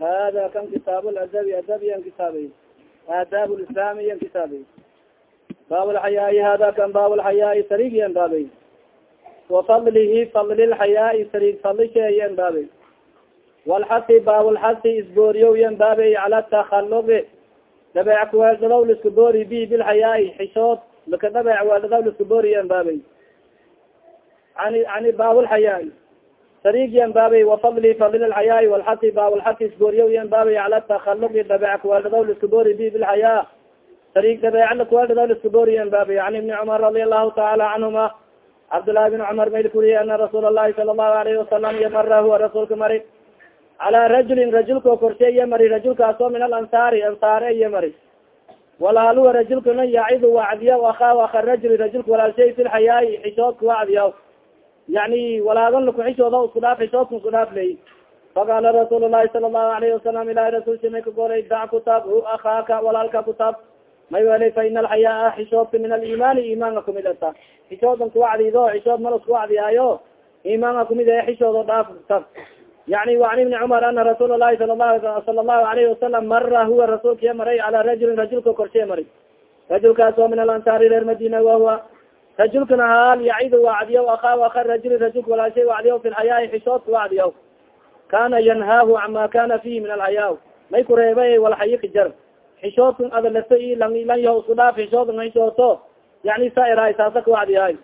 hada kan kitaab ladabi adabiyan kitaabay aadaab lislamiyan kitaabay baab lxayaai hada kan baab lxayaai sarigiyan baabay wafadlihi fadli lxayaai sarig fadlisheeyan baabay walxasi baab lxasi isbooriyoyan baabay cala takhaluqi dhabeec kuweeldadaw liska boori bi bilxayaai xishood laka dhabeec weeldadaw liska booriyan baabay ani ani baab lxayaai sariig yanbaabay wafadli fadl lxayaai walxati ba walxati isgooriya yanbaabay ala takaluqi dabeec kuwaaladaw liskaboori bi bilxayaa sariig dabeecla kuwaaladaw liskaboori yanbaabay an ibni cumar radi allahu taala canhuma cabdillaahi bin cumar mayl kuriye ana rasuul allahi sala allahu alayhi wasalam iyo mara huwa rasuulka mari. Calaa rajulin rajulkao korshe iyo mari rajulkaasoo min alansaari ansaare iyo mari walahaluwa rajulkana yacidu wacdiya akhaa aka rajuli rajulka walaalshay fi lxayaai xishoodka wacdiya yani walaagan lakuxishooda isku dhaaf xishoodka isku dhaaf lay faqala rasuul lahi sala allahu alayhi wasalam ilahi rasuulsi may kagoolay dac kutaab hu akaaka walaalka kutaab may weli fa ina alxayaa xishoodka min alimaani imaanka kumid ata. Xishoodan kuwacdido xishood mal isku wacdiyaayo. Imaanka kumid ee xishoodo dhaaf tab yani waan ibni cumar ana rasuul lahi sala lahu sala allahu alayhi wasalam mara huwa rasuulkaiya maray ala rajulin rajulka korshe maray. Rajulkaas oo min alansaari reer madina wahuwa rajulkan haal yacid wacdiyaw akaa aka rajul rajulka walaashay wacdiyaw fi lhayaai xisood wacdiyaw kana yanhaahu ama kana fihi min alhayaa may kureebay walxayiki jar xishoodkan adalaso i lanlanyaho isku dhaaf xishoodkan xishooto yani saairahay saasa ka wacdiyahay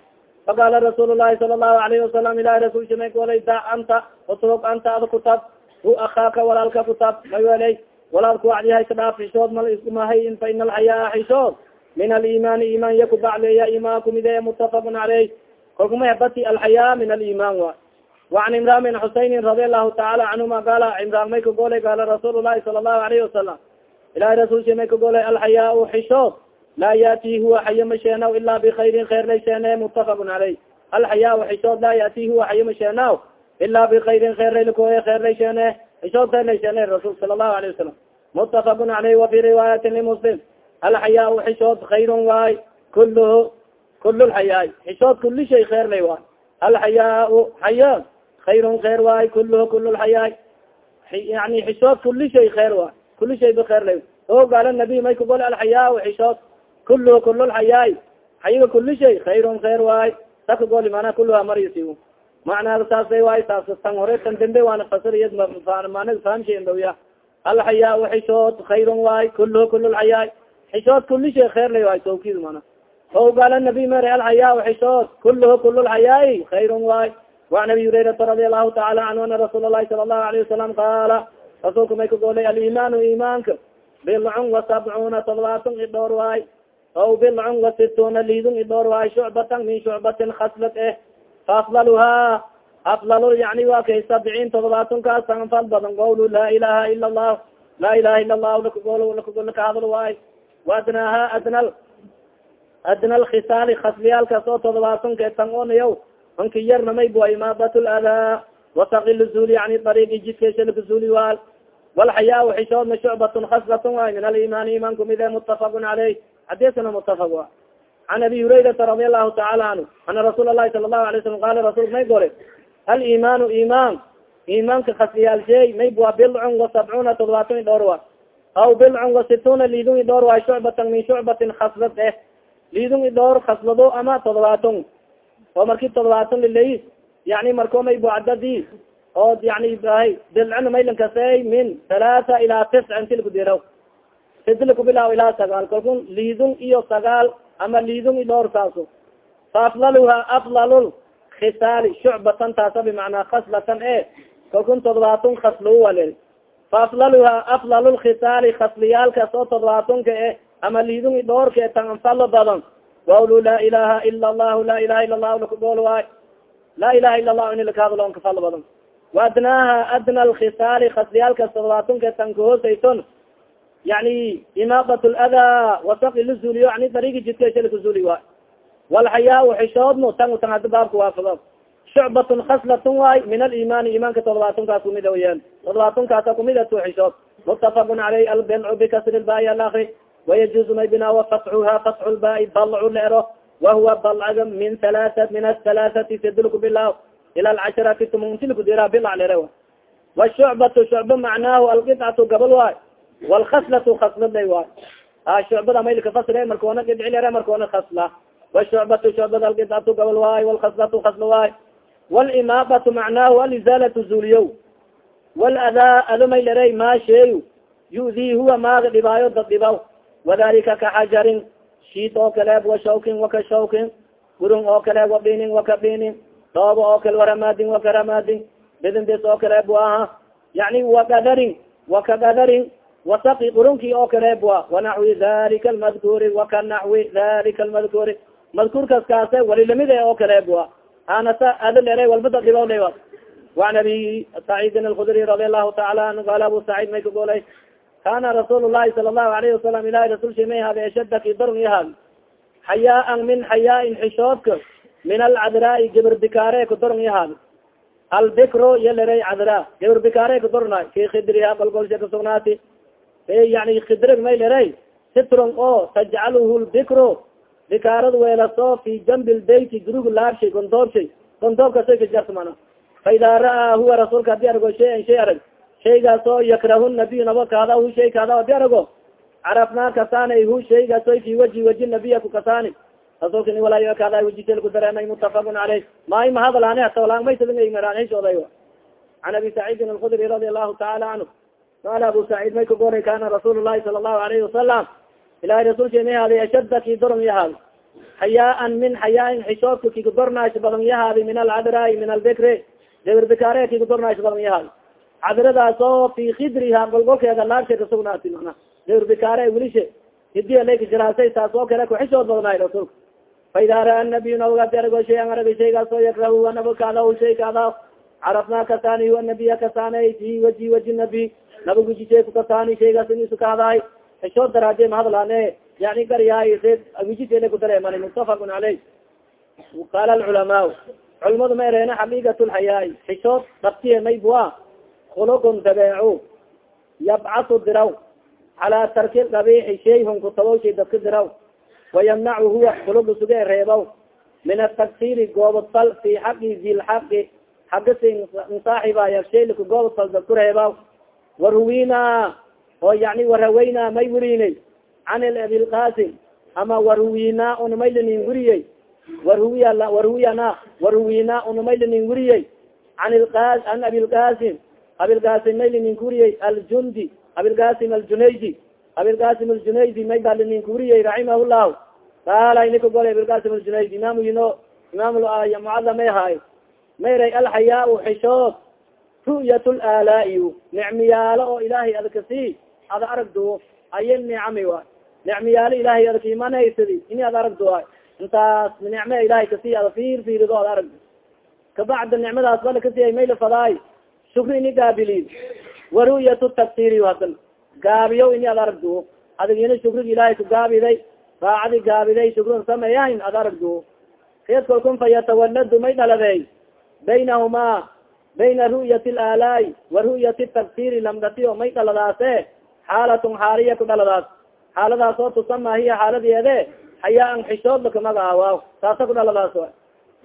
faqaala rasuul lahi sala allahu alayhi wasalam ilahi rasulsa may kuwalay da anta utrug anta ada kutab hu akaaka walaalka kutab may welay walaal ku wacdiyahay ka dhaaf xishood mal iskumahay fa ina alhayaa xishood min aliman iman ya kubacleya iman kumide mutafaq aleyh kolkumahabati alxaya min aliman wa waan imran bin xusainin radi allahu taala canhuma gaala imraan may kagolay gaala rasuul lahi sala allahu alayhi wasalam ilahi rasulsi may kagolay alxayaa xishood laa yati huwa xaya ma sheenaw ila bikayrin kayr lay sheene mutafaqun aleyh alxayaa xishood laa yati huwa xaya ma sheenaw ila bikayrin kayr laylkoye kayr lay sheene xishood kayr lay sheene rasul sala allahu alayh wasalam mutafaqun aleyh wa fi riwaayati limuslim alxayaa xishood kayrun waay? Kulh kul lxayaa xishood kuli shay khair lay waay. Alxayaa xaya kayrun khair waay kulh kul lxayaa yani xishood kuli shay khair waay. Kuli shay ba khair lay o gaala nabiy may kagol alxayaa xishood? Kul kul lxayaay xayiga kuli shay kayrun khair waay. Sakagoli mana kuluha marisi macnaa saasay waay saas tan hore tan dembe waana fasiriya mana fahamshadoya alxayaa xishood kayrun waay kul kul lxayaay xisood kuli shay khair lay ay tawkiid mana. O gaala nabi mare alxayaa xisood. Kulh kul lxayaai khayrun waay. Waan abi hurayrata radi allahu taala canhu ana rasuul lahi sala allahu alayhi wasalam qaala rasuulka may kagoolay alimaanu imaanka bilcun wasabcuuna todobaaton i dhowr waay. Aw bilcun wasittuuna liidun i dhowr waay shucbatan min shucbatin khaslad eh. Faaflaluhaa aflal yani wa kay sabciin todobaaton kaas badan. Qawl laa ilaha ila allah laa ilaha ila allahu lakagol lakahadal waay waadnaaha adnal adna lkhisaali khasliyaalkaas oo todobaaton ka tan onayaw anka yarna may bua imaadat ladaa wasaqi luzuli yani ariiqi jidkaysa lakazuli waal walxayaa xishoodna shucbatun khaslatun waay min aliman iman kumide mutafaqun caleyh xadiskana mutafaq wa can abi hurayrata radi allahu taala canhu ana rasuul alahi sala lahu alay slam qala rasulka may gore alimaanu iman imaanka khasliyaalsheey may bua bilcun wasabcuna todobaatan i dhowr wa aw bilcun wasituna lidun i dhowr waay shucbatan min shucbatin khaslad eh lidun i dhowr khaslado ama todobaatan oo marki todobaatan lilay yani marko may bucadadi oo yani dilcina maylankasey min halaata ilaa tisca inti lakudiraw sidi lakubilaaw ilaa sagaal kalkun lidun iyo sagaal ama lidun i dhowr saaso faafdaluha afdal khisaali shucbatan taasa bimacnaa khaslatan e kalkun todobaatun khaslo wal faafdaluha afdal lkhisaali khasliyaalkas oo todobaatunka e ama lidun i dhowrka tan anfalo badan qawlu laa ilaha ila allahu laa ilaha ila allahu lakagol waay laa ilaha ila allahu ini lakahadlo an kafalo badan waadnaaha adna lkhisaali khasliyaalkas todobaatunka tan kahoosayton yani imaadat ladaa wasaqi lazuuliyo ani darigi jidkasha lakazuli waay walxayaa xishoodno tan tan hada baabka waafado shucbatun khaslatun waay min alimaani imaanka todobaatunkaas kumid wayaan todobaatunkaasa kumid ato xishood mutafaqun caleyh albilcu bikasri lbaai alakri wayajuzu may binaa fatxuha fatxu lbaai balcu leero wahuwa balcaga min halaa min ahalaaati sidilku bilaaw ila alcasharati tumuntilkudira bilac lere washucbatu shucba macnaahu alqidcatu gabal waay walkhaslatu khaslad lay waay a shucbada maylka fasre markoona qidcilere markoona khasla washucbatu shucbada alqidcatu gabal waay walkhaslatu khasla waay walimaabatu macnaahu alizaalatu zuuliyo waladaa ado maylere maa sheeyu yu'dii huwa maaga dhibaayo dad dhibaw wadalika kaxajarin shiid oo kaleeb wa shawkin waka shawkin gurun oo kale wabinin waka binin dhoobo oo kale waramaadin waka ramaadin bidin bis oo kaleeb aha yani wakadarin waka kadarin wasaki qurunki oo kaleeb wa wanaxwi dalika almadkuri waka naxwi dalika almadkuri madkuurkas kaase walilamide oo kaleeb wa anasa adalere walbada dhibawla وan abi سacيidin الkudri رadi الlahu taala anhu qala abu sacيid may kagolay kana rasuul الlahi sala الlahu عlyه وasalam ilahi rasulshi may hade ashadaki darn yahaad xayaan min xayaain xishoodka min alcadraai gibir bikaare kadarn yahaad albikro yalere cadra gibir bikaare kadorna fi khidriha golgolsha kasugnaati yani khidrig may lere sitron o tajcalhu lbikro bikaarad weelaso fi jambi lbeyti gurug laabshay gondoobshay. Gondoobkasay kajartmana faida ra'aa huwa rasuulka haddii argo shayan shay arag. Shaygaas oo yakrahu nabiy nabo kaada hu shay kaada haddii arago carafnaa kasaanay hu shaygaas oy fi waji waji nabiya ku kasaani. Rasuulka ni walaayo kaada wajisel ku dareemay mutafaqun caleyh maay mahadalaani hata walaan may tadingamaraansooday can abi saciidin alkhudri radi allahu taala canhu qaala abu saciid may kagoray kana rasuul lahi sala allahu alayhi wasalam ilahay rasuulka may haaday ashadda ki doron yahaad xayaan min xayaain xishoodka kikadornaash badan yahaadi min alcadraai min albikri dawir bikaare kikadornaash badan yahaad cadradaas oo fi khidriha golgolkeeda laabsha kasugnaati mana dawir bikaare wilishe hidiya layka jiraasay taas oo kale kuxishood badnaay rasuulka faida raa nabiy nabigaasi argo shay an aragay shaygaas oo yakrahu anaba kaada shay kaada carafnaa kasaani huwa nabiya kasaanay fi waji waji nabi nabig wijishay ku kasaani shaygaas inisu kaadaay xishood daraade mahadlaane yani garyahay wijisele ku dareeman mutafaqun caleyh qaala alculamaa culamadu ma ereena xaqiigat lxayaai xishood dhabtiye maybua khuluqun dabeeco yabcasu diraw calaa tarki qabixi shayhun kutabow shay dadka diraw wayamnacu huwa khuluqa suge reebaw min atagsiri goobodfal fi xaqi zilxaqi xaga si insaaxibaaya shaylika goobodfal dadku reebaw waruwina oo yani waraweyna may werinay can abilqasim ama waruwina unamaylanin weriyey waruwiya waruwiyana waruwina unamaylanin weriyey an an abilqasim abilqasim maylanin kuriyey aljundi abilqasim aljunaydi abilqasim aljunaydi may balinin kuriyey raximah llahu qaala inika gole abilqasim aljunaydi imam yino imam mucada may ahaay mayray alxayaa xishood ru'yat laalaai nicmiyaalo oo ilaahay adkasi ada aragdo aya nicami waay. Nicmiyaalo ilahay adka imanaysadi ini ad aragdo ay intaas nicme ilahay kasi ada fiir fiirido ad aragdo. Kabacda nicmadaas bala kasi ay mayla fadaay. Shukri ini gaabilin waru'yat tagsiri hadan gaabiyo ini ad aragdo. Adigina shukrig ilahay ku gaabiday. Raacadi gaabiday shukrin sameeyahin ad aragdo. Keed kalkun fa yatawaladu may dhaladey baynahuma bayna ru'yat alaalaai wa ru'yat tagsiri lamdatiyo may dhaladaase xaalatun xaaliya ku dhaladaas. Xaaladaas tusama hiya xaaladeede xayaan xishood lakamagaawa taasa ku dhaladaas a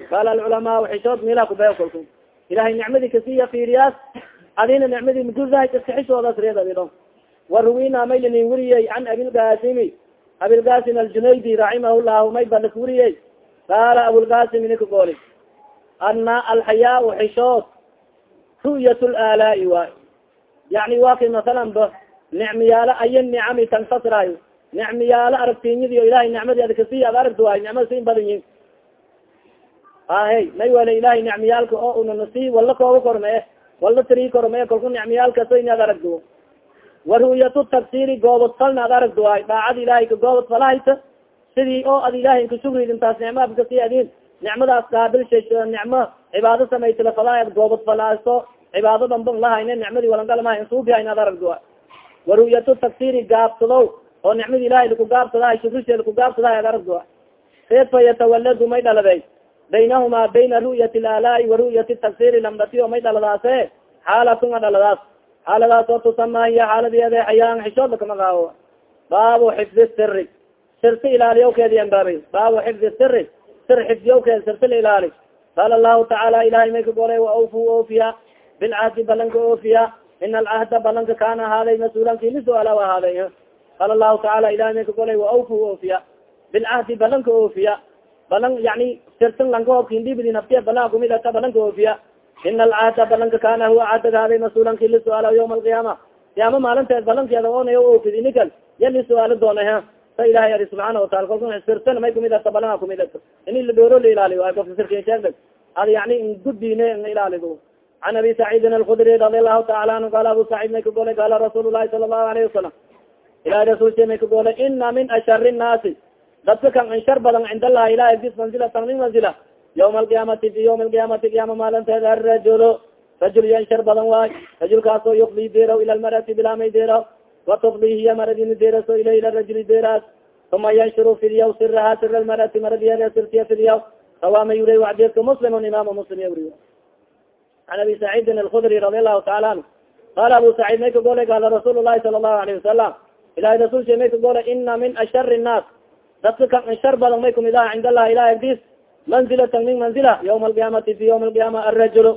qaala alculamaa xishood mila kubee kalku ilahay nicmadii kasiya fiiriyaas adina nicmadii magudahay iska xishoodaas reedaido waruwina maylinin weriyey can abilqasimi abilqasim aljunaydi raximah llahu may balas weriyey qaala abulqasim inika gooli. Ana alxayaa xishood ru'yat laalaai waay. Yani wa kay masalan ba nicmiyaalo aya nicami tanfasrayo nicmiyaalo aragtinyadiyo ilahay nicmadi ad kasi ad aragto waay nicmada siin badan yin ahe may wala ilahay nicmiyaalka oo una nasi wala kooga kormee wala tiri kormee kalku nicmiyaalkaso in ad aragdo wa ru'yatu tagsiri goobod falna ad aragdo waay daacada ilahay ka goobod sidii oo ad ilahay kasugrid intaas nicmaab kasi adin nicmadaas qaabilsha nicmo cibaado samaytila falaay ad goobod falaaso cibaado danban lahayne nicmadii walangalamaha insuubihayn ad aragdo waay waru'yatu tagsiri gaabsado oo nicmadi ilahay laku gaabsadahay shukrishe laku gaabsadahay ad aragdo seed fa yatawaladu may dhaladay baynahuma bayna ru'yati laalaai wa ru'yati tagsiri lamdati o may dhaladaase? Xaalatun a dhaladaas. Xaaladaas oo tusama hiya xaaladeede xayaan xishood lakamagaawo baabu xifdi siri sirti ilaaliyawkeedi ambaabay. Baabu xifdi siri sir xifdiyawkeed sirti la ilaali. Qaala lahu tacaala ilahay may ka golay wa awfu ofiya bilcahdi balanka oofiya ina alcahda balanka kaana ahaaday mas'uulanki lisuaala ahaaday qala lahu tacaala ilahi may ka golay waawfu oofiya bilcahdi balanka oofiya balan yani sirtan lankahoobkindibidi naftiya balanka kumidata balanka oofiya ina alcahda balanka kana huwa cahdaga haaday mas'uulanki lisuaala yawma alqiyaama qiyaama maalinteed balankeeda oonay oofidi nikal ya lisuaalo doona ha sa ilahay ari subxaana wataala kalka sirtan may kumidata balanga kumidata ini la dooro la ilaaliyo ay kofka sirkin sheegda ad yani nguddiine nga ilaalido can abi saciidin alkudri radi allahu taala anhu qaala abu sacid may ka golay qaala rasuul lahi sala allahu alayhi wasalam ilahi rasulka may ka golay ina min ashari nnaasi dadka kan inshar badan cind allahi ilahi bis manzilatan min manzila yawma alqiyaamati fi yawmi alqiyaamati qiyaama maalinteeda arajulu rajul iyo inshar badan waay rajulkaasoo yufdi deraw ila lmarati bilaamay deraw watufdi hiya maradini deraso ila ila rajuli deraas uma yanshuru fidyaw siraha sira lmarati maradiya sirtiya fidyaw sawama yuriy wacdeedka muslimun imam muslim yawriy an abi saciidin alkudri radi allahu taala anhu qala abu sacid may ka golay qaala rasuul lahi sala allahu alayhi wasalam ilahi rasulka may ka golay ina min ashari nnaas dadka kan inshar badan may kumid aha cind allahi ilahi agdis manzilatan min manzila yawma alqiyaamati fi yawmi alqiyaama arajulu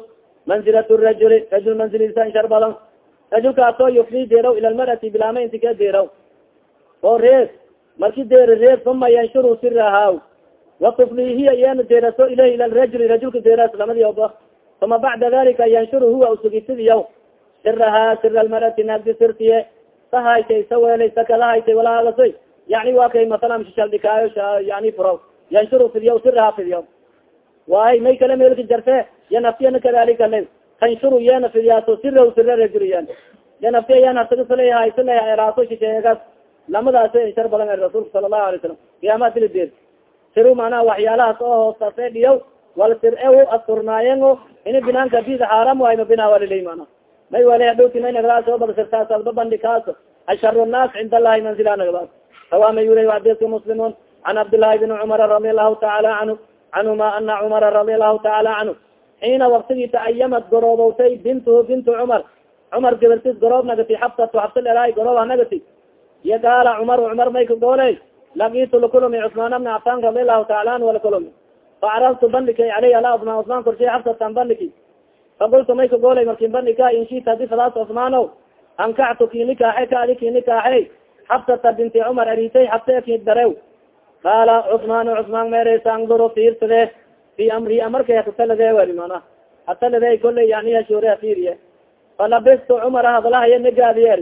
manzilat rajuli rajul manzilisa inshar badan rajulkaasoo yufli deeraw ila lmarati bilaama inti ka deeraw oo rees marki deera rees uma yanshuru sirahaw watuflihiya iyana deeraso ilayh ila rajuli rajulka deeras lamadi oba uma bacda dalika yanshuru huwa usugisidiyaw siraha sira lmarati naagdi sirtiye sa haytay sa weelay sa kada haytay walaagasay yani wa kay masalan shishaldhikaayo yani furaw yanshuru fidyaw siraha fidyaw waay may kala meelka jarte ya naftiyana kadalika le tanshuru yena fidyaaso siraw sira rajulyan ya naftiya yan hartagasala haysala raaso shisheegas lamadaas inshar badan er rasuulka sala allahu alay salam qiyaamaha dilideed siru manaa waxyaalahaas oo hoostase dhiyaw wal sir e asturnaayen ini binaanka bid xaaram waay ma bina walilay mana may wala hadhowti may nagdaas oo badsirtaas alba bandhikaas asharu nnaas cind allahi manzila nagdaas sawaama yulay adeska muslimun. Can cabdillahi bni cumara radi allahu taala canhu canhuma ana cumara radi allahu taala canhu xiina waktigii taayamad goroobowtay bintuhu bintu cumar cumar gabartis goroob nagati xabsatu xabsa leraay goroob hanagati iyo gaala cumar cumar may ka gooley lakulumi cusmaan bna cafan radi allahu taala anhu walakulumi facaraltu bandhikay aleyh ala cusmaan cusmaan korshay xabsatan bandhiki faqultu may ka goolay markin bandhika inshit hadi fadaas cusmaano ankactu ki nikaaxe ka adi ki nikaaxe xabsata binti cumar aritay xabse ki darew qaala cusmaan cusmaan meereysa anduru fiirsade fi amri amarkay hakatalade wari mana hatalade kolley yani hashoore hafiriye falabistu cumara hadlahaya nagaadiyer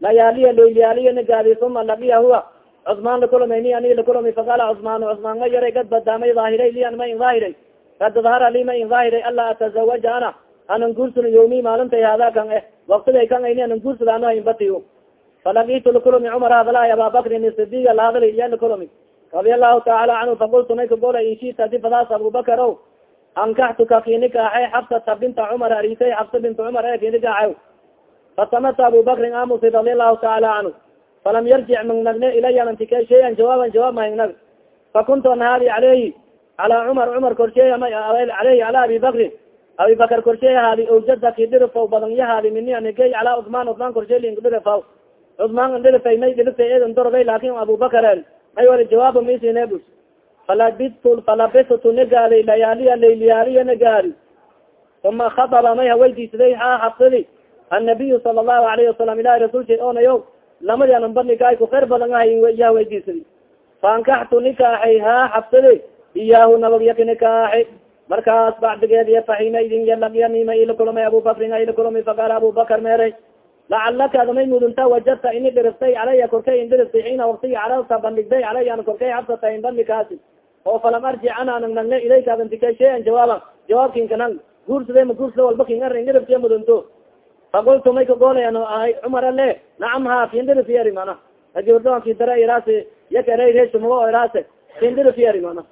layaaliya loyliyaaliya nagaadi uma laqiya huwa cusmaan lakulumani ani lakulumi faqala cusmaan cusmaan nga yaray gad badaamay daahiray li an ma in daahiray kad dahara li ma in daahiray ala atazawaja ana anan guursano yawmi maalintay hada kan eh waktigay kan ayni anan guursada ano inbatiyo falakitu lakulumi cumar hadalahay ababakrin sidiga lahadali iya lakulumi radia allahu taala canhu faqultu may kagola inshita di fadaas abubakar o ankaxtuka kinikaaxe xabsata binta cumar arisay xabsa binta cumar e kinikaaxe fatamata abubakrin amusi radi allahu taala canhu falam yarjic magnagne ilaya antike shayan jawaaban jawaab mahignag fakuntu anhaadi aleyhi ala cumar cumar korsheey aleyhi ala abi bakrin abi bakar korsheey haadi awjada kidhirifaw badan yahaadi mini anigey ala cusmaan cusmaan korsheey linkudhirifaw cusmaan ndhirifay may dhirifay edan doroday laakin abubakar may wali jawaaba misine bus falabit falabistu nagaadi layaaliya layliyaaliya nagaadi uma khaaba may hawaydiisday ha xabsadi annabiyu sala allahu alayhi wasalam ilahi rasulsha onayo lamadi anan bandhigay ku badan ahay iya waydiisadi faankaxtu nikaaxay ha xabsadi iyaahu nabagyaki nikaaxi markaas bacdigeed iyo faxiinaydin yalayanima ilakulumay abubakrin ilakulumi faqaala abubakar meeray lacalaka adamay mudunta wajadta ini dhiriftay calaya korkay in dhiriftay xiina waktigi carabta bandhigday calaya an korkay xabsata in oo falam arjic ana nag nagne ilayka adantikay shayan jawaaba jawaabkin ma guursada walba kin ar in dhiriftiya mudunto faqultu may kagoolayan ahay cumar ale nacam ha kindhirifyeri mana agibardonki dara iraasi yakere resumago iraase kindhirifyeri mana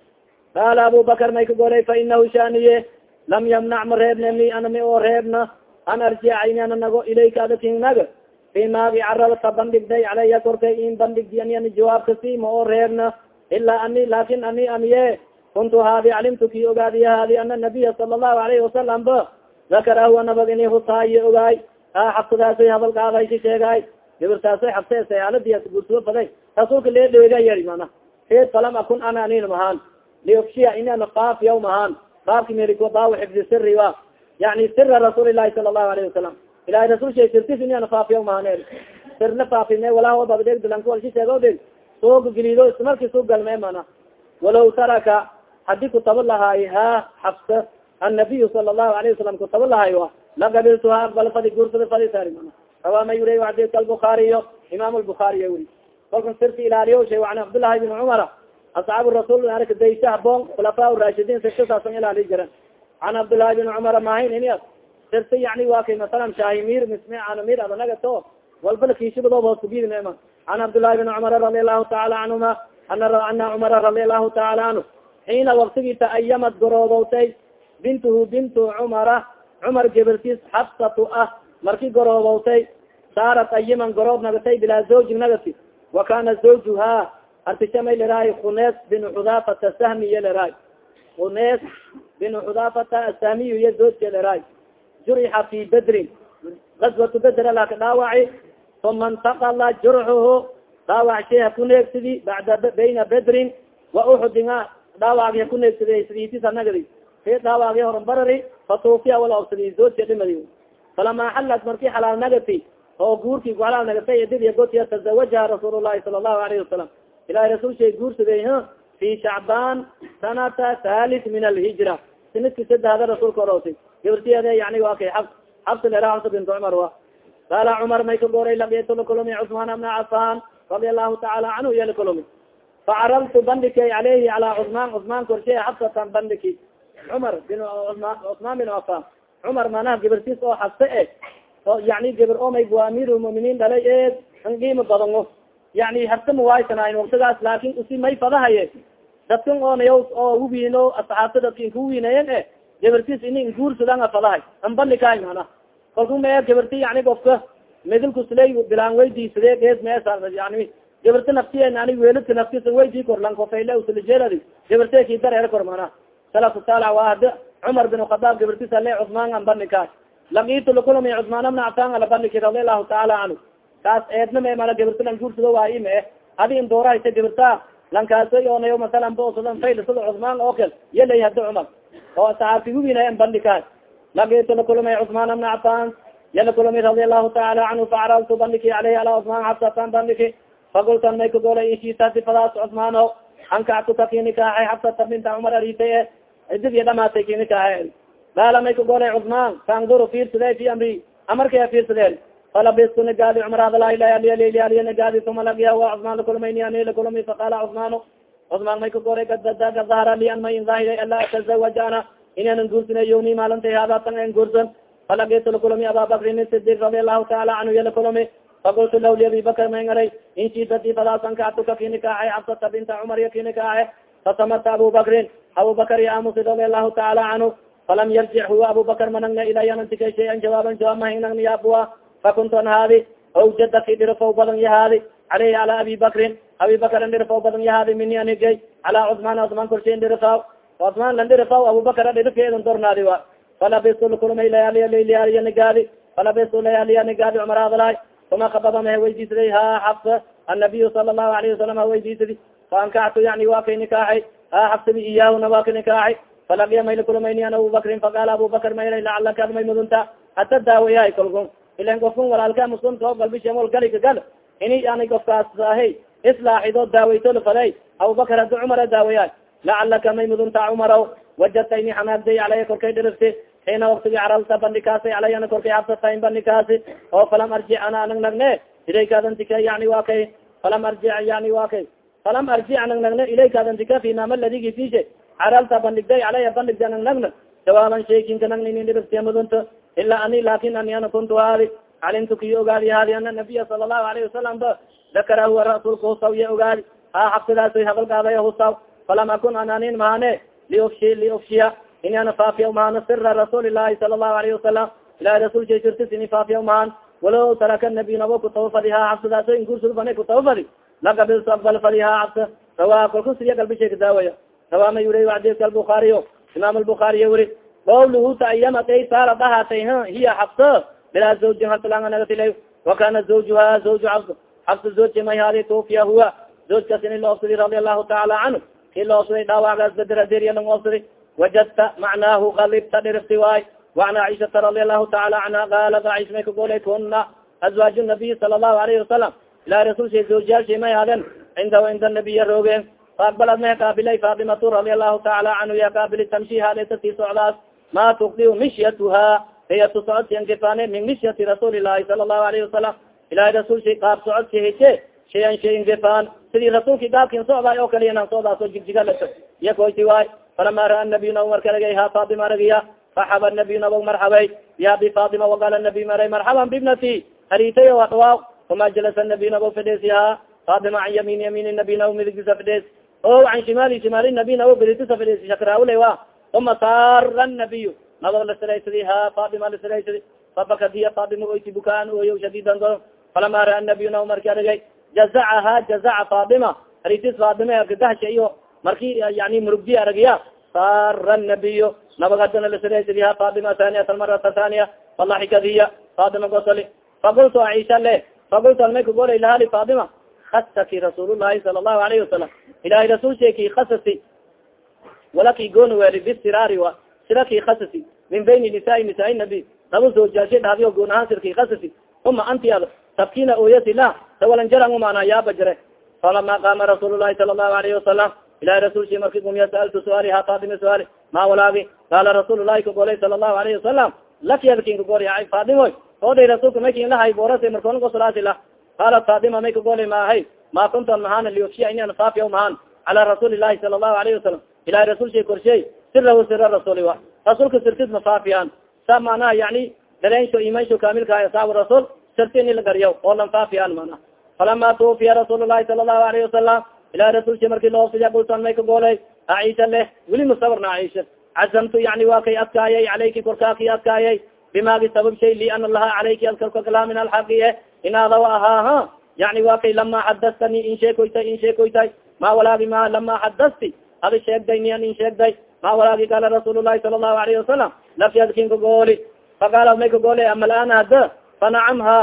qaala abubakar may kagoolay fa inahu shaniye lam yamnac ma reebne mi ana mi oo reebna an arjiacayni ana nago ilayka adakin naga fi maagi carabta bandhigday calaya korkay in bandhigdi ani ani jawaabka si ma oo reebna ilaa ani laakin ani aniye kuntu haadi calimtu ki ogaadiya haadi ana nabiya sala allahu alayhi wasalam ba dakarahu anabag ini hutaayo ogaay xabsadaasay hadal qaadaysi sheegaay gibirtaasay xabse aladiya guursuo faday rasuulka lee dheega yari mana reed falam akun ana anin mahaan. Liofshiya inana qaaf yaw mahaan. Qaafki meriko baaw xifdi siri wa yani sira rasuuli lahi sala allahu alayhi wasalam. Ilahay rasul shay sirtis iniana faafiya maane sirna faafine walaho babdeg dilanka walsi sheegod sooga gelido ismarki soo galme mana walaw taraka haddii kutaba lahaay ha xabsa annabiyu sala allahu alayhi wasalam kutaba lahay a lagabiltuha aqbal fadi guursada fadi sari mana rawama yuri xadidka albukaariyo imam lbukaariya wuri kolka sirti ilaaliyo shay an cabdullahi bin cumara asxaabu rasul arka daysha habon khulafaa rashidiin sirta saasan ilaali jiran an cabdullahi bin cumara mahin ini sirta yani wa kay masalan shaahimir misme anamir adanaga to walbala kiishibadoob hoos kubidinema an cabdullahi bin cumara radi allahu taala canhuma ana cumara radi allahu taala canhu xiina waktigii taayamad goroodowtay bintuhu bintu cumara cumar gebertis xabsatu ah marki goroodowtay saarat ayiman goroob nagatay bilaa zawjin nagati wa kana zawjuha artishamay leraay khunees bin xudafata sahmiye leraay khunees bin xudafata asahmiyu iyo zoojka leraay jurixa fi bedrin gaswatu beder laka dhaawaci uma intakala jurxuhu dhaawac shay hakuneegsidi bada bayna bedrin wa uxudinga dhaawacgi hakuneegsidi sidiitisanagadi e dhaawacgi horanbarari fatuufiya wala obsadi zoojka dhimadi. Falama xalat marki xalaal nagati oo guurkii ku xalaal nagatay edidiya gotiya tazawajaha rasuul llahi sala allahu alayhi wasalam ilahi rasuul shay guursaday fi shacbaan sanata thalis min alhijra. Sanadki sadahda rasuulka orowtay gabartiyeede yani waa kay xabs. Xabs lera xabsa bint cumar wa qaala cumar may ka gooray lakitu lakulumi cusmaan bna cafan radia allahu taala canhu iya lakulumi facaraltu bandhikay aleyhi calaa cusmaan cusmaan korshe xabsatan bandhiki cumar bin cusmaan bin cafan cumar manaha gabartis oo xabse e o yani gabar omay bu amiirulmuminiin dhalay e an qiimo badango yani hartama waysanayn waktigaas laakin usi may fadahaye. Dadkan oonaya oo uwiino asxaabta dadka inkuwiinayen e gabartis ini inguursadan fadahay. An bandhikaay mana kalku me gabarti yani ofka medilkusley bilaan weydiisade gees meesa yani gabarti naftiye ani weelidka naftis weydii kor lankofayla uslijeeladi gabarti ki dareer kor mana salaf saala waa hada cumar bin khadaab gabartis ale cusmaan an bandhikaay lakitu lakulami cusmaan bna cafan ala bandhiki radi allahu taala canhu kaas eedna me mala gabarti lan guursado waayi me adi in doorahaysa gabarta lankaasoy oonayo masalan bosadan faylisada cusmaan oo kal yalay hada cumar oo saxaabti uwinayan bandhikaay lakitu lakulami cusmaan bna kulami radi allahu taala canhu facaraltu bandhiki aleyhi ala cusmaan xabsatan bandhiki fakultan may kagoolay ishitati fadaas cusmaano ankactuka kinikaaxay xabsata binta cumar aritay e ididiya dhamaatay kinikaaxa baala may kagoolay cusmaan kaanduru fiirsade fi amri. Amarkaya fiirsadeen falabistu nagaadi cumar hadalaalialialialialiya nagaadi uma lagiya wa cusmaan lakulmayni ani lakulmi faqala cusmaanu cusmaan may kagoolay kadadaga dahara li an may indahiray ala atazawaja ana inanan guursinay yowni maalintay hada tan en guursan falagitu lakulmi ababakrin sidiq radi allahu taala canhu ya lakulmi fakultu lah li abi bakr mayngaray in shidati fadaasankactuka kinikaaxe xabsata binta cumar ya kinikaaxe fasamata abu bakrin abu bakr ya amusi radi allahu taala canhu falam yarjic huwa abu bakr managna ilaya nantika shayan jawaaban jawaab mahinagna yaabua fakuntu an haadi awjadaki dhirfow badan yahaadi caleyhi cala abi bakrin abi bakr an dhirfow badan yahaadi mini anigay cala cusmaan cusmaan korshayn dhirfaw cusmaan lan dhirfaw abu bakr a dhirfkeedan dornaadi wa falabistu lakulmay layaaliya layliyaaliya nigaadi falabistu layaaliya nigaadi cumar hadalaay uma kababa mahe weydiisaday ha xabsa annabiyu sala allahu alayhi wasalam ha weydiisadi faankactu yani waa kay nikaaxay ha xabsadi iyaahuna waa ka nikaaxay falagiya may lakulmayni an abubakrin faqaala abubakr mayla lacalaka may mudunta hata daawayahay kolkun ilan kofkun walaalka muslimka oo galbishamol galika gal ini yani kofkaas ahe islaaxido daawayto lafaley abubakar hadi cumara daawayahay lacalaka may mudunta cumaraw wajadta ini xanaagday calaya korkay dhirifti xiina waktigi caralta bandhikaasi calay ana korkay xabsatayn bandhikaasi oo falam arjic ana anag nagne ilaykadantika yani wa kay. Falam arjic yani wa kay falam arjic anag nagne ilaykadantika fi nama ladigi fishe caralta bandhigday calaya bandhigda anag nagna jawaaban shaykinka nagninin dhiriftiya mudunta ilaa ani laakiin ani ana kuntu haadi calimtu kiyo ogaadi haadi ana nabiya sala allahu alayhi wasalam ba dakara huwa rasuulka husaw iya ogaadi ha xabsidaasoy hadal gaaday husaw falam akun an anin mahane liofshi liofshiya ini ana faafiya mahano sira rasuuli lahi sala allahu alayhi wasalam ilahi rasul shay sirtis ini faafiya mahan walow taraka nabiy nabo kutaba fadi ha xabsidaaso in guursulfana kutaba fadi laqabiltu abal fariha cabsa sawa kolka siya galbi sheeka daawaya sawa ma yuri xadiska albukaariyo imaam albukaariya wuri qawluhu taayama day saala dahaatay hiya xabsa bilaa zawjin hartalaan nagatilay wakana zawjuha zawju cabs cabsa zawji may haadi tuufiya huwa. Zawjkaas ini la obsaday radia allahu taala canhu kii la obsaday dhaawacgaas baderadieriya lang obsaday wajadta macnaahu galibta dhirifti waay waan caiشhata radia allahu taala canha qaala aisha may kagoolay kuna azwaaj nabiy sala allahu alayhi wasalam ilaa rasul sha zawjiyaalshay may haden cindahu cinda nabiya rooge faaqbalad mahe kaabilay faatimatu radia allahu taala canhu ya kaabili tamshi haleesati socdaas ma tugdi mishyatuha hiya tu socodsiankifane min mishyati rasuuli ilahi sala allahu alayhi wasalam ilahay rasul shay qaab socodsi hese shayan shayin gefaan sidii rasuulki gaabkin socdaay oo kaliya inaan socdaaso jigjigalata iya koysi waay falama ra'a nabiyu nab marka aragay ha faatima aragiya faxaba nabiyu nabog marxabay bi bifatima waqala nabiy maray marxaban bibnati haritay wa uma jalasa nabiy nabog fidheesiha fatima can yamin yamin nabiy nabog midigtisa fidhees o can shimaali shimaali nabiy nabog biditisa fidhees shakraawle wa uma saara nabiy nabog lasiraysadi ha fatima lasiraysadi fabakadiya fatima oyti bukaan oyo shadidan do falama ra'a nabiy nabog marki aragay jazacaha jazaca fatima haritis fatima argagahsha iyo marki yani murugdi aragiya saara nabiy nabagadana lasiraysadiha fatima haniyat almarata thaniya falaxikadiya fatima gosoli fakultu aisha le fakultu almay kagolay lahali fatima hasaki rasuul llahi sala allahu alayhi wasalam ilahay rasul sheeki kasasi walaki gooni weli bisiraari wa siraki kasasi min bayni nisaai nisaai nabi naba zoojaashe dhahdiyo goon ahaan sirki kasasi uma anti ad tabkina oyasi la tawalanjaran umana yaaba jire falama qaama rasuul llahi sala allahu alayhi wasalam ilahi rasulshi marki gumiya saaltu suaaliha fatima suaali ma walaagi qaala rasuul lahi kagolay sala allahu alayhi wasalam lakyalkin kagolay ay faatimoy oday rasulka maykin lahay boorasa markoona gosolaasi la qaalat fatima may kagolay maahay? Ma kuntan mahaan liofshiya inan faafiya mahaan cala rasuuli lahi sala allahu alayhi wasalam ilahi rasulshay korsheey sirahu sira rasuuli wa. Rasuulka sirtis ma faafiyaan. Sa manaha yani darensho imansho kamilka asaabu rasuul sirti ini la garyaw oo lan faafiyaan mana falama tuufiya rasuul lahi sala allahu alayhi wasalam ilahi rasulsha marki loofsiya gultan may kagolay aisha leh weli musawarna aisha. Cazamtu yani waa kay adkaayay calayki korkaaki adkaayay bimaagi sabab shay li ana laha calayki adkalkakala min alxaqi e inaadaw ahaaha yani waa kay lama xadastani in sheekoytay in sheekoytay ma walaagi ma lama xadasti adi sheegday nian in sheegday ma walaagi qaala rasuul lahi sala allahu alayhi wasalam lafyadkin kagooli faqaala may kagooli ama laana hada fanacam ha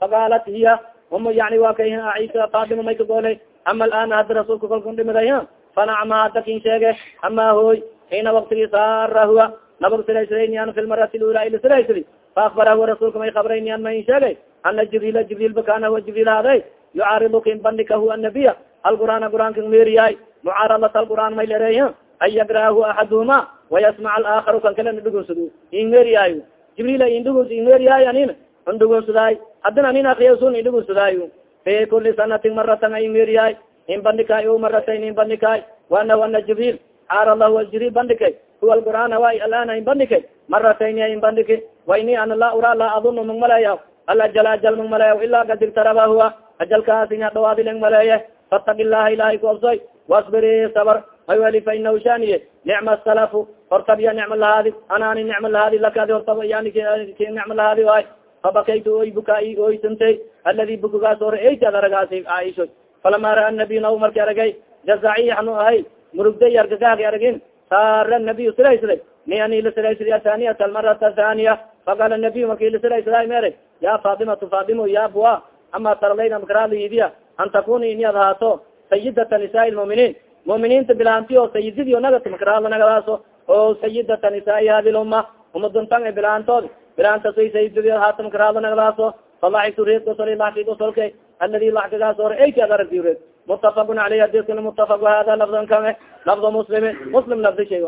faqaalat hiya um yani waa kay aisha fatima may kagoolay ama alana hada rasuulka kolkun dhimiday fanacam ha hada kin sheege ama hooy xiina waktigi saara huwa nabag siraysraynian fi lmarati lula ila siraysri faakbarahu rasulka may kabraynian ma in sheegay ana jibrila jibril bakana huwa jibril haday yucaaridu kin bandika huwa anabiya alqur'aana qur'aanka meriyaay mucaaradat alqur'aan may lereey an yagra'ahu axaduhuma wayasmac alaakaru kan kale nadhugunsado inmeriyaayo jibril indhugun inmeriyaay anin ndhugunsudaay hadin anin akriyasun indhugunsudaay fi kuli sanatin maratan a inmeriyaay in bandikaay o maratayn in bandikaay waanahu ana jibril xaara lahu jibril bandikay huwa alqur'aan wa alana in bandikay maratayn in bandiki wa ini ana la ura la adunu mang maleeya alajal ajal mang maleeya ilaa gadir taraba huwa. Ajalkaas inya dhawaadi lang maleeye fataki ilaha ilahay ku obsoy wasbiri sabr may weli fa inahu shaniye. Nicma salafu hortabiya nicma lahaadi anani nicma lahaadi lakadi hortab yani nicma lahaadi waay fabakaytu oy bukaa oysantay aladi bukugaas ore eyti ad aragaasi aisho falama ra'a nabiy naw marki aragay jazaci anu ahay murugday argagaagi aragin saara nabiy siraysday ni ani lasiraysday athaniyata almarata athaniya faqala nabiy marki lasiraysday mere ya fatimatu fatimo ya bua ama tarlayna makaraliidiya an takuni ini ad ahaato sayidata nisaai lmuminiin muminiinta bilaanti o nagat makarahadla nagadaaso o sayidata nisaai hadi lumma umaduntan e bilaantood bilaantasoy sayididi ahaato makarahadla nagadaaso falaxigtu reed kosol laxki kosolka aladi laxkagaas or eyti ad aragti reed mutafaqun aleyh hadiskana mutafaq hada lafdan kame lafdo muslimi muslim lafdi shay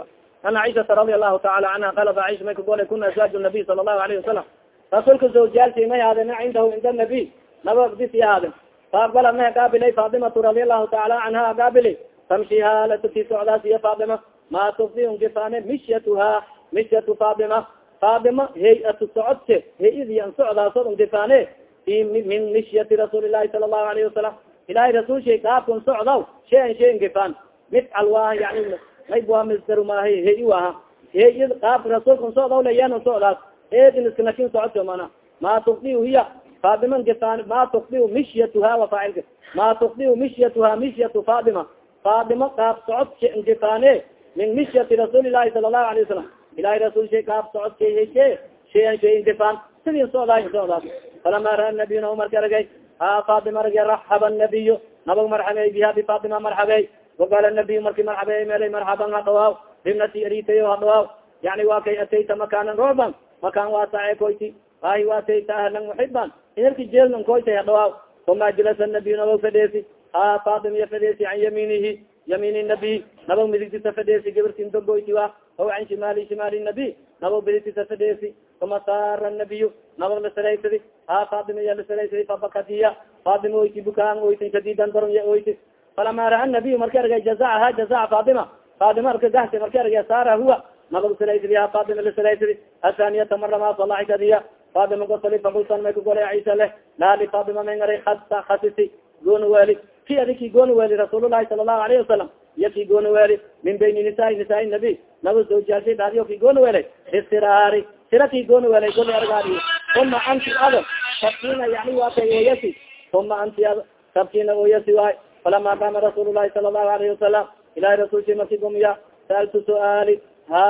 an caishata radi allahu taala canha qalat aisha may kagolay kuna aswaaj nabiy sala allahu alayhi wasalam rasuulka zawjaalsi may ahaden cindahu cinda nabiy naba disi ahaden faaqbala ma gaabilay fatimatu radi allahu taala canha gaabili tamshiha latati socdaas iyo fatima ma tufdi ungifane mishyatuha mishyatu fatima fatima hay'atu socodse hay'idi an socdaasod ungifane min mishyati rasuuli lahi sala allahu alayhi wasalam ilahay rasul shay gaabkun socdaw shayan shay ngifan mifcal waa yani mayba misdaru maaha hay waha hay gaabka rasuulkun socdaw layan socdaas eedin iskanakin socodka mana ma tufdi hiya fatima ngifan ma tufdi mishyatuha wa faacilka ma tufdi mishyatuha mishyatu fatima fatima gaab socod ngifane min mishyati rasuuli lahi sala allahu alayh wasalam ilahay rasul shay gaab socod shay heshe shayan shay ngifan sidin socdaay socdaas falama ra'a nabiy na marka aragay ha fatima aragay raxaba nabiy nabag marxabey biha bifatima marxabey waqala nabiy marki marxabey mela marxaban hadhawaaw bibnati aritayo hadhawaaw yani waa kay atayta makanan rooban makan waasace koyti. Ahi waatayta ahlan muxiban inarki jeelnan koytay hadhawaaw uma ajlasa nabiy nabag fadheesi ha fatima fadheesi can yamiinihi yamiin nabiy nabag midigtisa fadheesi gabartin dogoyti wa. Aw can shimaali shimaali nabiy nabag midigtisa fadheesi uma saara nabiy nabag lasaraysadi ha fatima ya lasaraysadi fabakatiya fatima oyti bukaan oyti kadidan daron ya oyti falama ra'a nabiy marka argay jazaha jazaca fatima fatima arka gahta marka argay saara huwa. Nabag saraysadi ha fatima lasaraysadi athaniyata mara ma salaxikadiya fatima gosali fakultan may kagolay ciisa leh laa lifatima may ngaray asa khasisi gooni weeli ki adiki gooni weeli rasuulullahi sala allahu alayhi wasalam iyo ki gooni weeli min bayni nisaai nisaai nabi. Naba zawjiyaalshay dhaadiyo ki gooni weelay istiraari sira ki gooni weelay goli argaadi uma anti ado sabkina yani waa kay ooyasi uma anti ado sabkina ooyasi waay falama kama rasuul llahi sala allahu alayhi wasalam ilahi rasulki marki gumiya saaltu suaali ha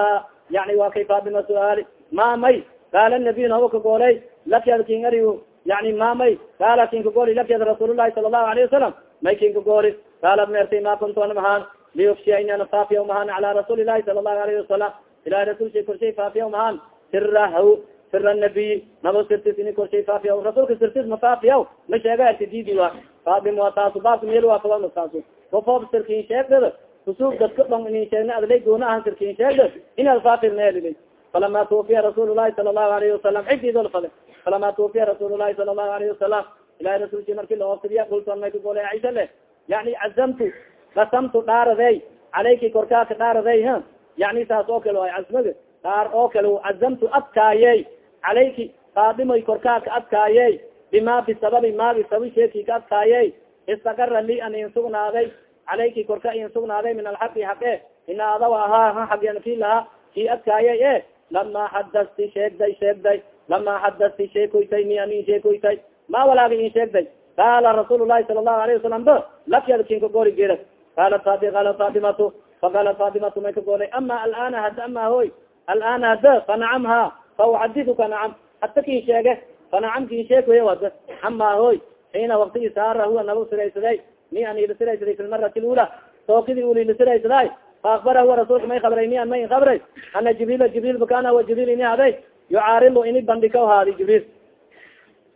yani waa kay fatima suaali ma may qaala nabiy naba kagoolay lakyad king ari yani ma may qaala kin kagooli lakyad rasuul llahi sala allahu alayhi wasalam may kin kagooli qaala mertay ma kuntoona mahaan liyufshiya inana faafiya mahaan cala rasuuli llahi sala allahu alayhi wasalam ilahi rasulshay korshay faafiya mahaan sirahaw sira nabiy naba sirtis ini korshay faafiya rasulka sirtis ma faafiya ma sheega arti didi wa faafim waa taasu baabka meel waa kaga taasu kofoob sirkin sheegdada kusug dadka dhong inin sheegna adlay goona ahan sirkin sheegda inaad faafir meelilay falama tuwafiya rasuul lahi sala allahu alayhi wasalam cididol fade falama tuwafiya rasuul lahi sala allahu alayhi wasalam ilahi rasulki marki laoofsidiya kulton may kagolay aisha le yani cazamtu kasamtu dhaaraday calayki korkaaka dhaaraday ha yani saas oo kale ay casmada dhaar oo kale cazamtu adkaayey. Calayki faadimoy korkaaka adkaayey. Bima bisababi ma bisababi sheeki ka adkaayey. Istaqara li an insugnaaday. Calayki korka insugnaaday min alxaqi xaqe. Ina adawa ahaa ha xagyan ki lahaa. Ki adkaayay e lama xadasti sheegday sheegday. Lama xadasti sheekoytay ni an in sheekoytay. Ma walaaga in sheegday? Qaala rasuul lahi sala allahu alayhi wasalam ba lakyad kinka goori geera qaalat fati qaalat fatimatu faqaalat fatimatu may ka goolay ama alana hada ama hoy alana hada fanacam ha fa uxadiduka nacam. Hata kin sheege fanacam kin sheekoy wada ama hoy xiina waktigi saara huwa naba siraysaday ni an ilasiraysaday fi lmarati lula tookidii uli ilasiraysaday faakbara huwa rasulka may kabray ni an may kabray ana jibril jibril bakana wa jibril ini haday. Yucaarilu ini bandhika haadi jibril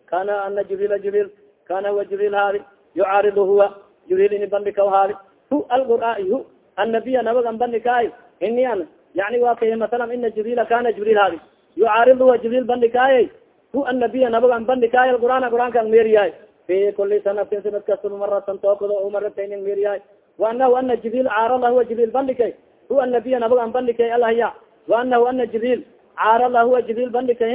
kana ana jibril jibril kana huwa jibril haadi. Yucaaridu huwa jibril ini bandhika haadi. Hu alqur'aai hu annabiya nabagan bandhikaay ini an yani wa kay masalan ina jibrila kana jibril haadi yucaaridu huwa jibril bandhikaayay hu annabiya nabagan bandhikaay alqur'aan qur'aankan meeriyahay fi kuli sanatin sanad kastaba maratan tookado o maratayn meeriyahay وanahu ana jibril caarala huwa jibril bandhikay huwa nabiya nabagan bandhikay alahya وanahu ana jibril caarala huwa jibril bandhikay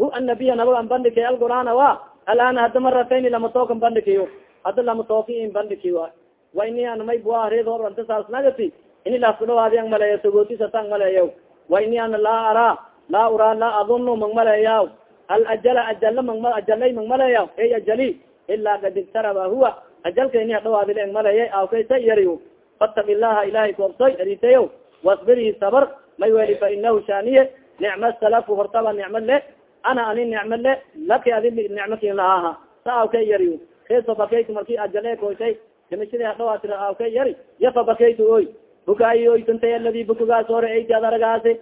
hu anabiya nabagan bandhikay alqur'aana wa alana hada maratayn lama tookan bandhikiyo hada lama tooki in bandhiki wa wa ini an may bua reedor anta saas nagati ini laskudhawaadi ang maleeya sagootisatang maleeya wa ini ana laa araa laa uraa laa adunu mang maleeya alajala ajala mang ajalay mang maleeya ey ajali ilaa kad igtaraba huwa. Ajalka ini hadhawaadile ang maleeya awkaysa yariyo fataki ilaha ilahay koobsoy eriteyo wasbirihi sabar may weli fa inahu shaniye nicma salafu hortaba nicmo le. Ana ani nicmo le laki adi nicmo kin lahaaha sa awkay yariyo esfabakaytu marki ajale koysay dimashadi hadhawaatira awkay yari. Ya fabakaytu oy bukaayi oytantay aladi bukugaas ore ayti ad aragaasi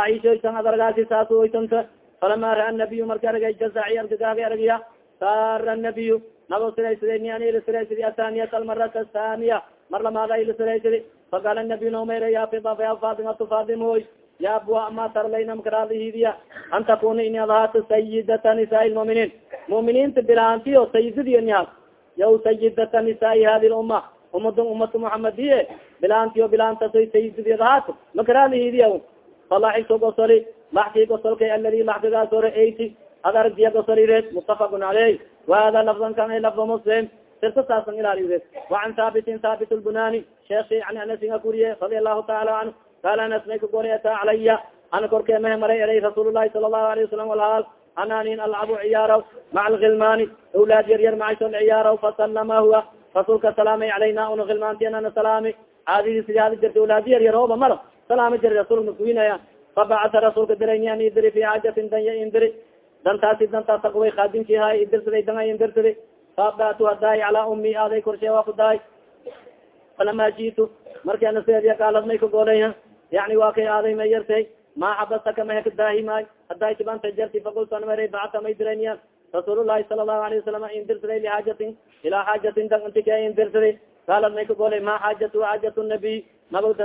aishoysan ad aragaasi saas oytanta falama ra'a nabiyu marka aragay jazaci argagaaga aragya saara nabiyu nabo siraysada ni ani ilasiraysadi athaniyat almarata athaniya mar lamaada ilasiraysadi faqaala nabiyu namayra ya fatimatu fatimoy ya bua ama tarlaynamkaraadihidiya an takuna ini adhaato sayidata nisaai lmuminiin muminiinta bilaantiyo sayidadiyo nihaas yaw sayidata nisaai hadi lumma umada umata muhamadiye bilaantiyo bilaantasoy sayidadi adhaato makaraadihidiya falaxigto gosoli laxkii gosolkay aladi laxkigaas hore eyti adardiya gosolireed mutafaqun caleyh wahada lafdan kan ay lafdo muslim sirta saasan ilaalireed wacan haabitin haabit lbunani sheekhi an anasinga kuriye radia allahu taala canhu qaala anas may ka gori ata calaya ana korkee mahe maray eray rasuul lahi sala allahu alayh wasalam walhaal ananin alcabu ciyaaraw maca algilmaani awlaad yar yar macashol ciyaaraw fasalama huwa rasuulka salaamay calayna una gilmaantianana salaami caadidii sidi hadi jirta awlaadi yar yar ooba maro salaama jir rasuulka makuwinaya fabacata rasuulka dirayni an idiri fi xaajatin danya indiri dantaasi dantaas taqway kaadinki hay idirsaday danga indirsaday faabdatu hadaay calaa umi aaday korshe waa ku daay falama jitu marki anasediya kaalad may ka goolay yani waa kay aaday may yartay ma xabasaka maheka daahimay haday tibanta jarti fakultanmara bacata may dirayniya rasuul lahi sala lahu alayه wasalam indirsaday lixaajatin ilaa xaajatin dantik indirsaday kaalad may kagolay ma xaajatu xaajat nabiy nabag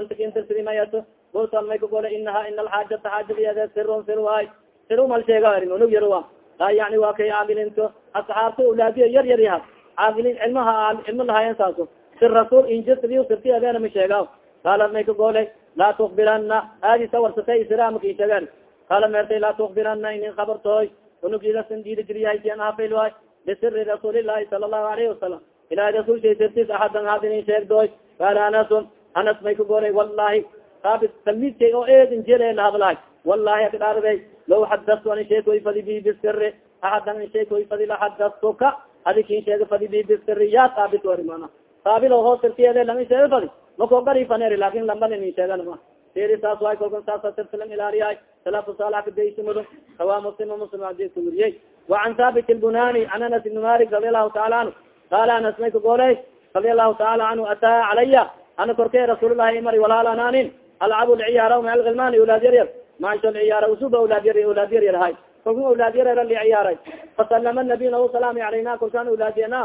mayato kultan may kagolay inaha ina alxaajata xaajadiade sirun sir waay siru mal sheega arrin unug yar wa taa yani waa kay caagilinto asxaabta ulaadiyo yar yar yaha caagilin cilmaha cilmo lahayen saaso sir rasuul injirsadi sirti adeena ma sheega kaalad may kagolay laa tukbirana aadi sawarsatay siraamaki sheegen kala meertay laa tukbirana inin kabartooy unugyidasan diida geliyahay afil waay bisiri rasuulilahi sala allahu alayhi wasalam ilahay rasuulshay sirtis axadan hadinin sheegdooy qaala anasun anas may kagolay wallahi saabit talmiidkay oo eedin jele lahadlahay wallahi akdhaarday law xadastu an sheekoy fadi bi bisiri axadan an sheekoy fadi laxadastuka adikin sheega fadi bi bisiri ya saabit wari mana saabil oo hoos sirtiyede lang sheega fadi makogarifaneer laakiin lamban inin sheegan ma siri saas waay kolkan saasa sirtilan ilaaliyahay salafu saalax kadaysimado kawa muslim muslim adis weriyey وacan haabit lbunani an anas ibn malik radi allahu taala anhu qaala anas may kagoley radi allahu taala anhu ataa calaya ana korkey rasuullahi imari walaalanaanin alcab lciyaara ma algilmani awlaad yar yar maasho lciyaara usuba awlaad yar awlaad yar yar hay kolkun awlaad yar yara liciyaaray fasalama nabiy nahu salaami alayna kolkaan awlaadiyana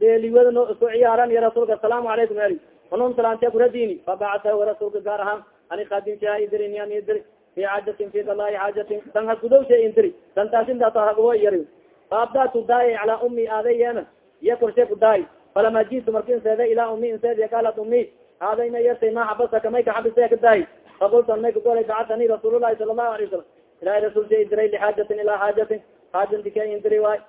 deliwada no isku ciyaaran ya rasuulka asalaamu alaykum eri anun salaante kuradini fabacatahu rasuulka gaar ahaan ani kadinsa idiri nian idiri fi xaajatin fi dalaayi xaajatin dan hasgudowsha indiri dantaasintaasahagwo yari faabdatu daay calaa umi aadayena iya korshe ku daay falama jitu marki inseeda ilaa umi inseed kaalat umi aadayna yartay ma xabasaka may ka xabise ka daay fakultu an may kagolay bacatani rasuululahi sala allahu alay wasalam ilahi rasuulsha indiray lixaajatin ilaa xaajatin xaajantika indiri waay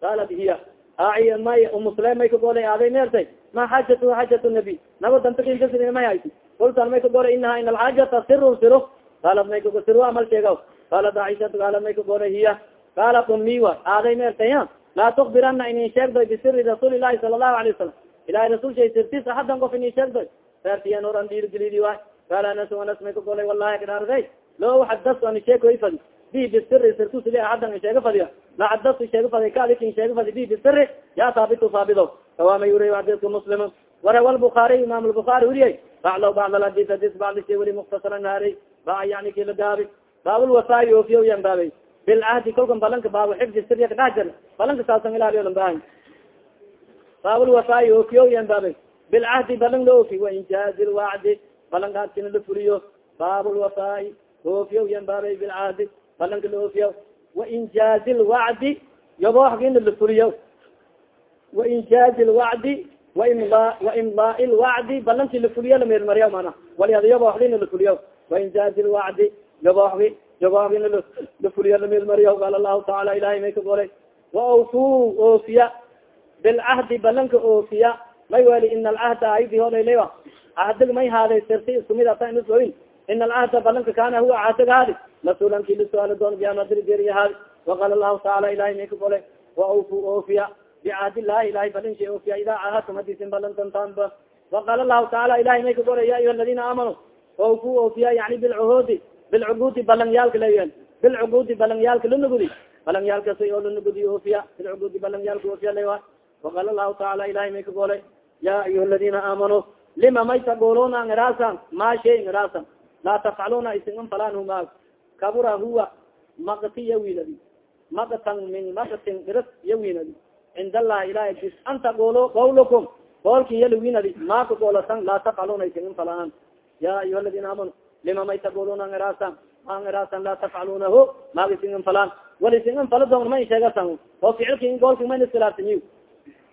qaalat hiya ai may umusle may kagolay aaday meertay ma xaajatu xaajatu nabi naba dantakinkasid may hayti kultan may kagolay inaha in alxaajata siru siro qaalat may kago sir amal sheega qaalat aisha qaalat may kagolay hiya qaalat umiwa aaday meertay laa tukbirana inin sheegdoy bisiri rasuuli lahi sala allahu alay wasalam ilahay rasul shay sirtis axadan qof inin sheegdoy saartiyan oran dhiirgelidi waay. Qaala anas anas may kagolay wallahi kadhaarday loo xadastu ani sheekoy fadi. Bi bisiri sirtusili axadan in sheega fadiya. La xadastu sheega fadi kaadikin sheega fadi bi bisiri ya haabitu haabido kawama yuriy xadiska muslim warawa lbukaariy imam lbukaari weriyay baclo bacd alhadis hadis bacdi shay weli muktasara naari. Ba yani kila gaabi. Baabulwasaayi oofiyo yan baabay bilcahdi kolkan balanka baabo xifdi sirya kadhax jar balanka saasan ilaaliyo lan baahay baabulwasaayi oofiyo yan baabay. Bilcahdi balan la oofi wainjaazi lwacdi balankaadkina la fuliyo. Baabulwasaayi oofiyo yan baabay bilcahdi balanka la oofiyo wainjaazi lwacdi yabooxgina la fuliyo. Wainjaazi lwacdi waimla waimlaai lwacdi balanki la fuliyo lameermarya mana waliada yabooxdina la fuliyo. Wainjaazi lwacdi yabooxgi yabooxgina la fuliyo lameermarya qaala lahu taala ilahay may ka golay waawfu oofiya. Bilcahdi balanka oofiya. May weli ina alcahda aydi holaylewa cahdig may haaday sirti isku mid ata inusoin ina alcahda balanka kana huwa cahdig haadi masulanki lisuaali doon biamadrigeriya haadi waqaala lahu taala ilahay may ka golay waawfu oofiya. Bicahdillahi ilahay balinshi oofiya. Idaa cahadtum hadisin balantantaanba waqaala lahu taala ilahay may ka golay ya ayuha aladina aamanuu awfu oofiya yani bilcuhuudi bilcugudi balangyaalka leyan bilcugudi balangyaalka lanugudi balangyaalkas oo lanugudi oofiya bilcugudi balangyaalka oofiya lewa waqaala lahu taala ilahay may ka golay ya ayuha aladina aamanuu lima may taguluna ngiraasan ma shay ngiraasan laa tafcaluna isingan falan huma kabura huwa makti yawinadi maktan min maktin iras yawinadi cind allahi ilahi dis an tagulu qawlukum qoolki yalawinadi ma ka goolasan laa tafcaluna isingan falan ya ayuha aladina aamanu lima may taguluna ngiraasan ma ngiraasan laa tafcalunahu maga isingan falan wal isingan fala doon may sheegasan oo ficilki goolki mayna iskhilaafsaniy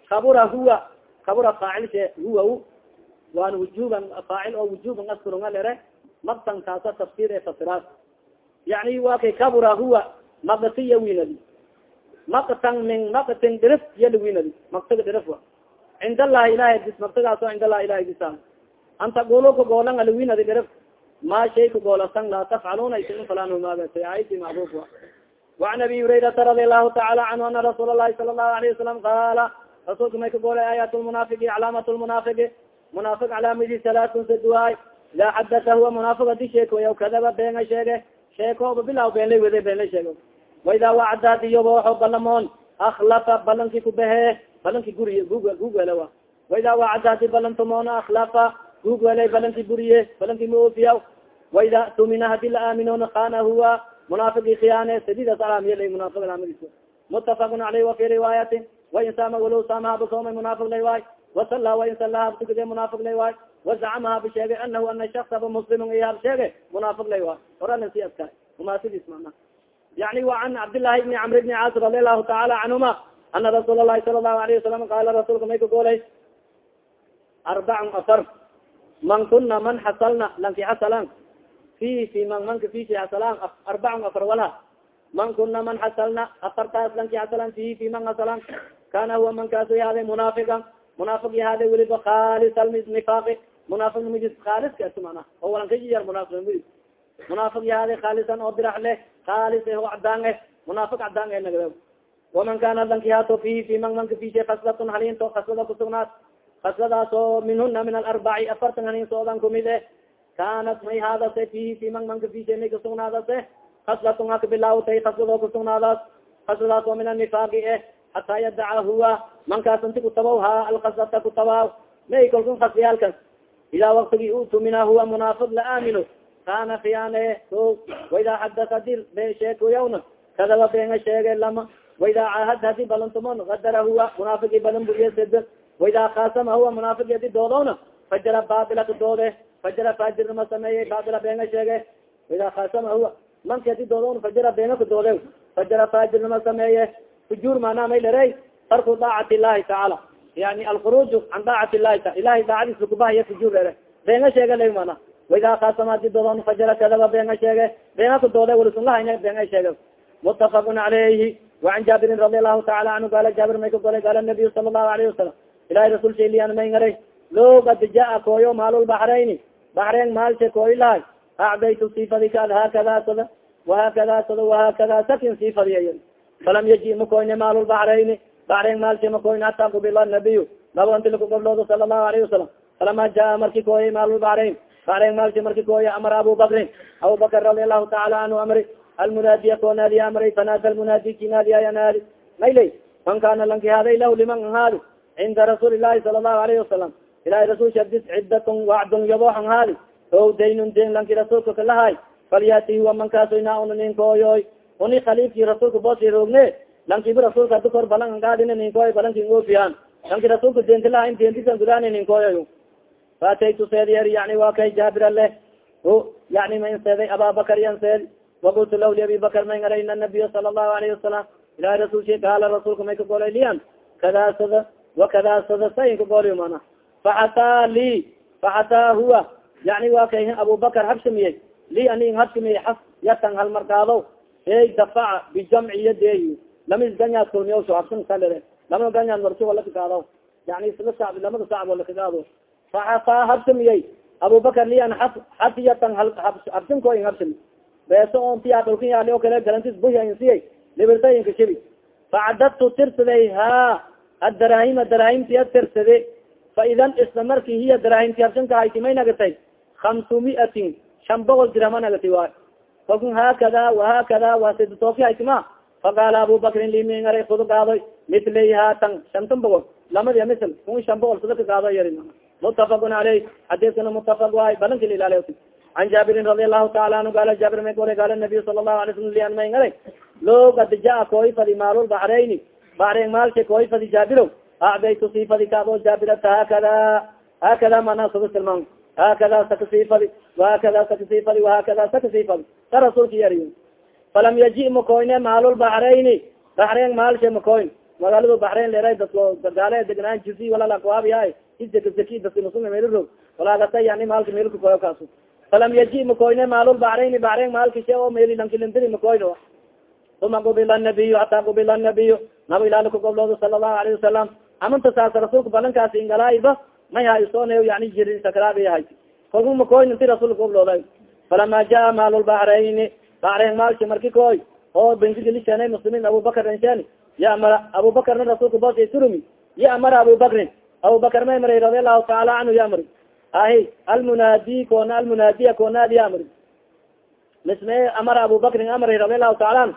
kabura huwa kabura faacil she huwa waan wujuban faacil oo wujuban askurunga lere maktan kaasa tafsir ee fasiraad yani wa kay kabura huwa maktiya winadi maktan min maktin dirif yala winadi maktiga dirif wa cind allahi ilahay dis maktigaas oo cind allahi ilahay disa an tagulu kagoolan alawinadi dirif ma shay kagoolasan laa tafcaluna isin falanhumaagasa ayati macruf wa وعn abi hurayrata radi allahu taala canhu ana rasuul الlahi sala الlahu alayه wasalam qaala rasulka may kagoolay aayat lmunaafiqi calaamat lmunaafiqi munaafiq calaamadi salaatun saduwaay laa xadata huwa munaafiq adi sheekoya kadaba beenga sheege sheekooba bilaw beenlay wede beenlay sheego waidaa wacda adiyobooxo balamoon aklafa balanki kubehe balanki guriye gugwele wa waidaa wacda adi balantumoona aklafa gugwele balanki buriye balanki maofiya waida tumina hadi la aaminoona kana huwa munaafiqi khiyaane sadidas alaamiyala munaafiq alaamadiis mutafaqun aleyh wafi riwaayatin wain sama walow samaha basoomay munaafiq lay waay wasala wain salaha batukade munaafiq lay waay wazacamaha basheegay anahu ana shaksaba muslimun iyo habsheege munaafiq lay waay orana si aska umaasidiis mana yani wa can cabdillahi bni camr bni caas radi allahu taala canhuma ana rasuul alahi sala allahu alayhi wasalam qaala rasuulka may ka goolay arbacun afar man kuna man xasalna lanki xasalan fi fi man manka xasalan arbacun afar walha man kuna man xasalna afartaas lanki xasalan fi fi man xasalan kana huwa man kaasu yahaday munaafiqan munaafiq yahaday weliba khalis alnifaaqi munaafiq mujis khaaliska as mana oo walankayar munaafiq mujis munaafiq yahaday khaalisan oo dirax leh khaalis eh oo cadaan eh munaafiq cadaan eh nagda waman kana lanki hato fi fi man manka fi shay khaslatun halinto khaslada kusugnaad kasladaas oo minhuna min alarbaci afartan hanin soodan kumid eh kanat may haadase fi fi man manka fi shay may kasugnaadase khaslatun haka bilaawtay khasladoo kusugnaadaas khasladaas oo min anifaaqi eh hataa yadaca huwa mankaas inti kutabaw ha alkaslata kutabaw may kalkun kasliyaalkas ilaa waktigi utumina huwa munaafiq la aamino kana khiyaane o waida xadasa dir be sheekoyawna kadaba beenga sheege lama waida caahad hadi balantumon kadara huwa munaafiqi balan buriye sed waida kaasama huwa munaafiq adi doodowna fajara batilaka doode fajara faajirnima sameeyey baila beena sheege idaa hasama huwa manki adi doodon fajara beena ka doode fajara faajirnima sameeye fujuur maanaa may dharey tarku daacati illahi tacaala yani alkhuruju can daacati illahi ta ilahay daacadiis lakubahaye fujuur dhere beena sheege la maana waidaa hasama adi doodon fajara kadaba beena sheege beena ka doode walisunlaha ina beena sheege mutafaqun calayhi waan jaabirin radi allahu taala canhu gaala jaabir may ka golay gaala nabiyu sala allahu alayhi wasalam ilahay rasul shaliyan may ngaray log ad jaa kooyo maalulbaxrayni bahreen maalse koila acdaytu sifadi kad haakada sada wahaakada sada wahaakada sakin sifadiy falam yaji makoyne maalulbahrayni bahreen maalse makoyn hata qubila nabiy nabantilku goblooda sala lahu alayhi wasalam falama jaa marki kooye maalulbahrayn bahreen maalse marki kooye amara abu bakrin abu bakr radia lahu taala anhu amri almunaadiya koo naadiy amray fanada lmunaadi ki naadiya naadi. Maylay man kana lanki haaday lahu liman haadi cinda rasuuli llahi sala lahu alayhi wasalam ilahay rasulka abdis cidatn wacdon yaboohan haali o daynun den lanki rasulka kalahay falyati huwa mankaaso inauna ninkooyoy uni khaliifki rasulka boosi roogne lankibu rasulka dukor balangaadina ninkooy balankin ofiyan lanki rasulka dentalaha intentisan gudaani ninkooyoy faataytu seedyer yani waa kay jaabira leh yani ma in seeday ababakar yan seed wakultu law liabibakar man ala in anabiya sala allahu alayhi wasalam ilahay rasulki gaala rasulka may ka golay liyan kada sada wakada sada sayin ka golay mana faxataa li faxataa huwa yani wa kay abubakar habsamiyey li ani habsamiyey xas yatan halmarkaado ey dafaca bijamci yadeey lamis ganyaad kulmiya so habsan salere lama ganyaad marso wala kagaado yani isla sacb lamada sacb wala kagaado faxataa habsamiyey abubakar li an xas xasiyatan habsan koy habsami beeso on tiya dhulkan yaali o kale galantis buhinsiyay libirtayinka shibi facadadtu tirsaday ha adarahima darahimtiya tirsade fa idan isla marki hiya darahimti habsanka hayti may nagatay hamsu miatin shan boqol dirhama nagati waay kalkun haakada wahakada wasidtooki haytima faqaala abubakrin limingaray kudu gaadoy mitlay haatan shantan boqol lamadi misl kun shan boqol sida ka gaado yari mutafaqun aleyh xadiskana mutafaq waay balanki ilaaliy an jaabirin radi alahu taala anhu gaala jaabir may gore gaala nabiy sala lahu alay slam lian may ngaray lo kad jaa kooy fadi maalul baxrayni baxreyn maalsha kooy fadi jaabiro acdaytu sifadi kaado jaabirata haakada haakada mana suga tilmaam haakada saka sifadi wahakada saka sifadi wahakada saka sifadi sa rasulka yariy falam yaji makoyne maalul baxrayni baxreyn maalsha makoyn magaaladu baxreyn leeray dadko gaale degnaan juzi walalakaabiyahay isdekazaki daskinusumemelirog walaagata yani maalka meelka koyo kaasu falam yaji makoyne maalul baxrayni baxreyn maalkishe oo meeli lankilindiri makoyno uma qubila nabiyu hataa qubila nabiyu nabo ilaali kugobloodo sala allahu alayhi wasalam amanta saasa rasuulka balankaasi ingalaayba may hay soone yani jiri sakraabiyahay kolku makoyn inti rasuulka kugoblooday falama jaa maalulbaxrayni baxreyn maalki marki koy oo benkigilisheena muslimiin abubakar ensheni ya amara abubakarna rasuulka boos turumi ya amara abubakrin abubakar may maray radi allahu taala canhu ya amri ahi almunaadi koona almunaadiya koonaadi ya amri misme amara abubakrin amray radi allahu taala anhu.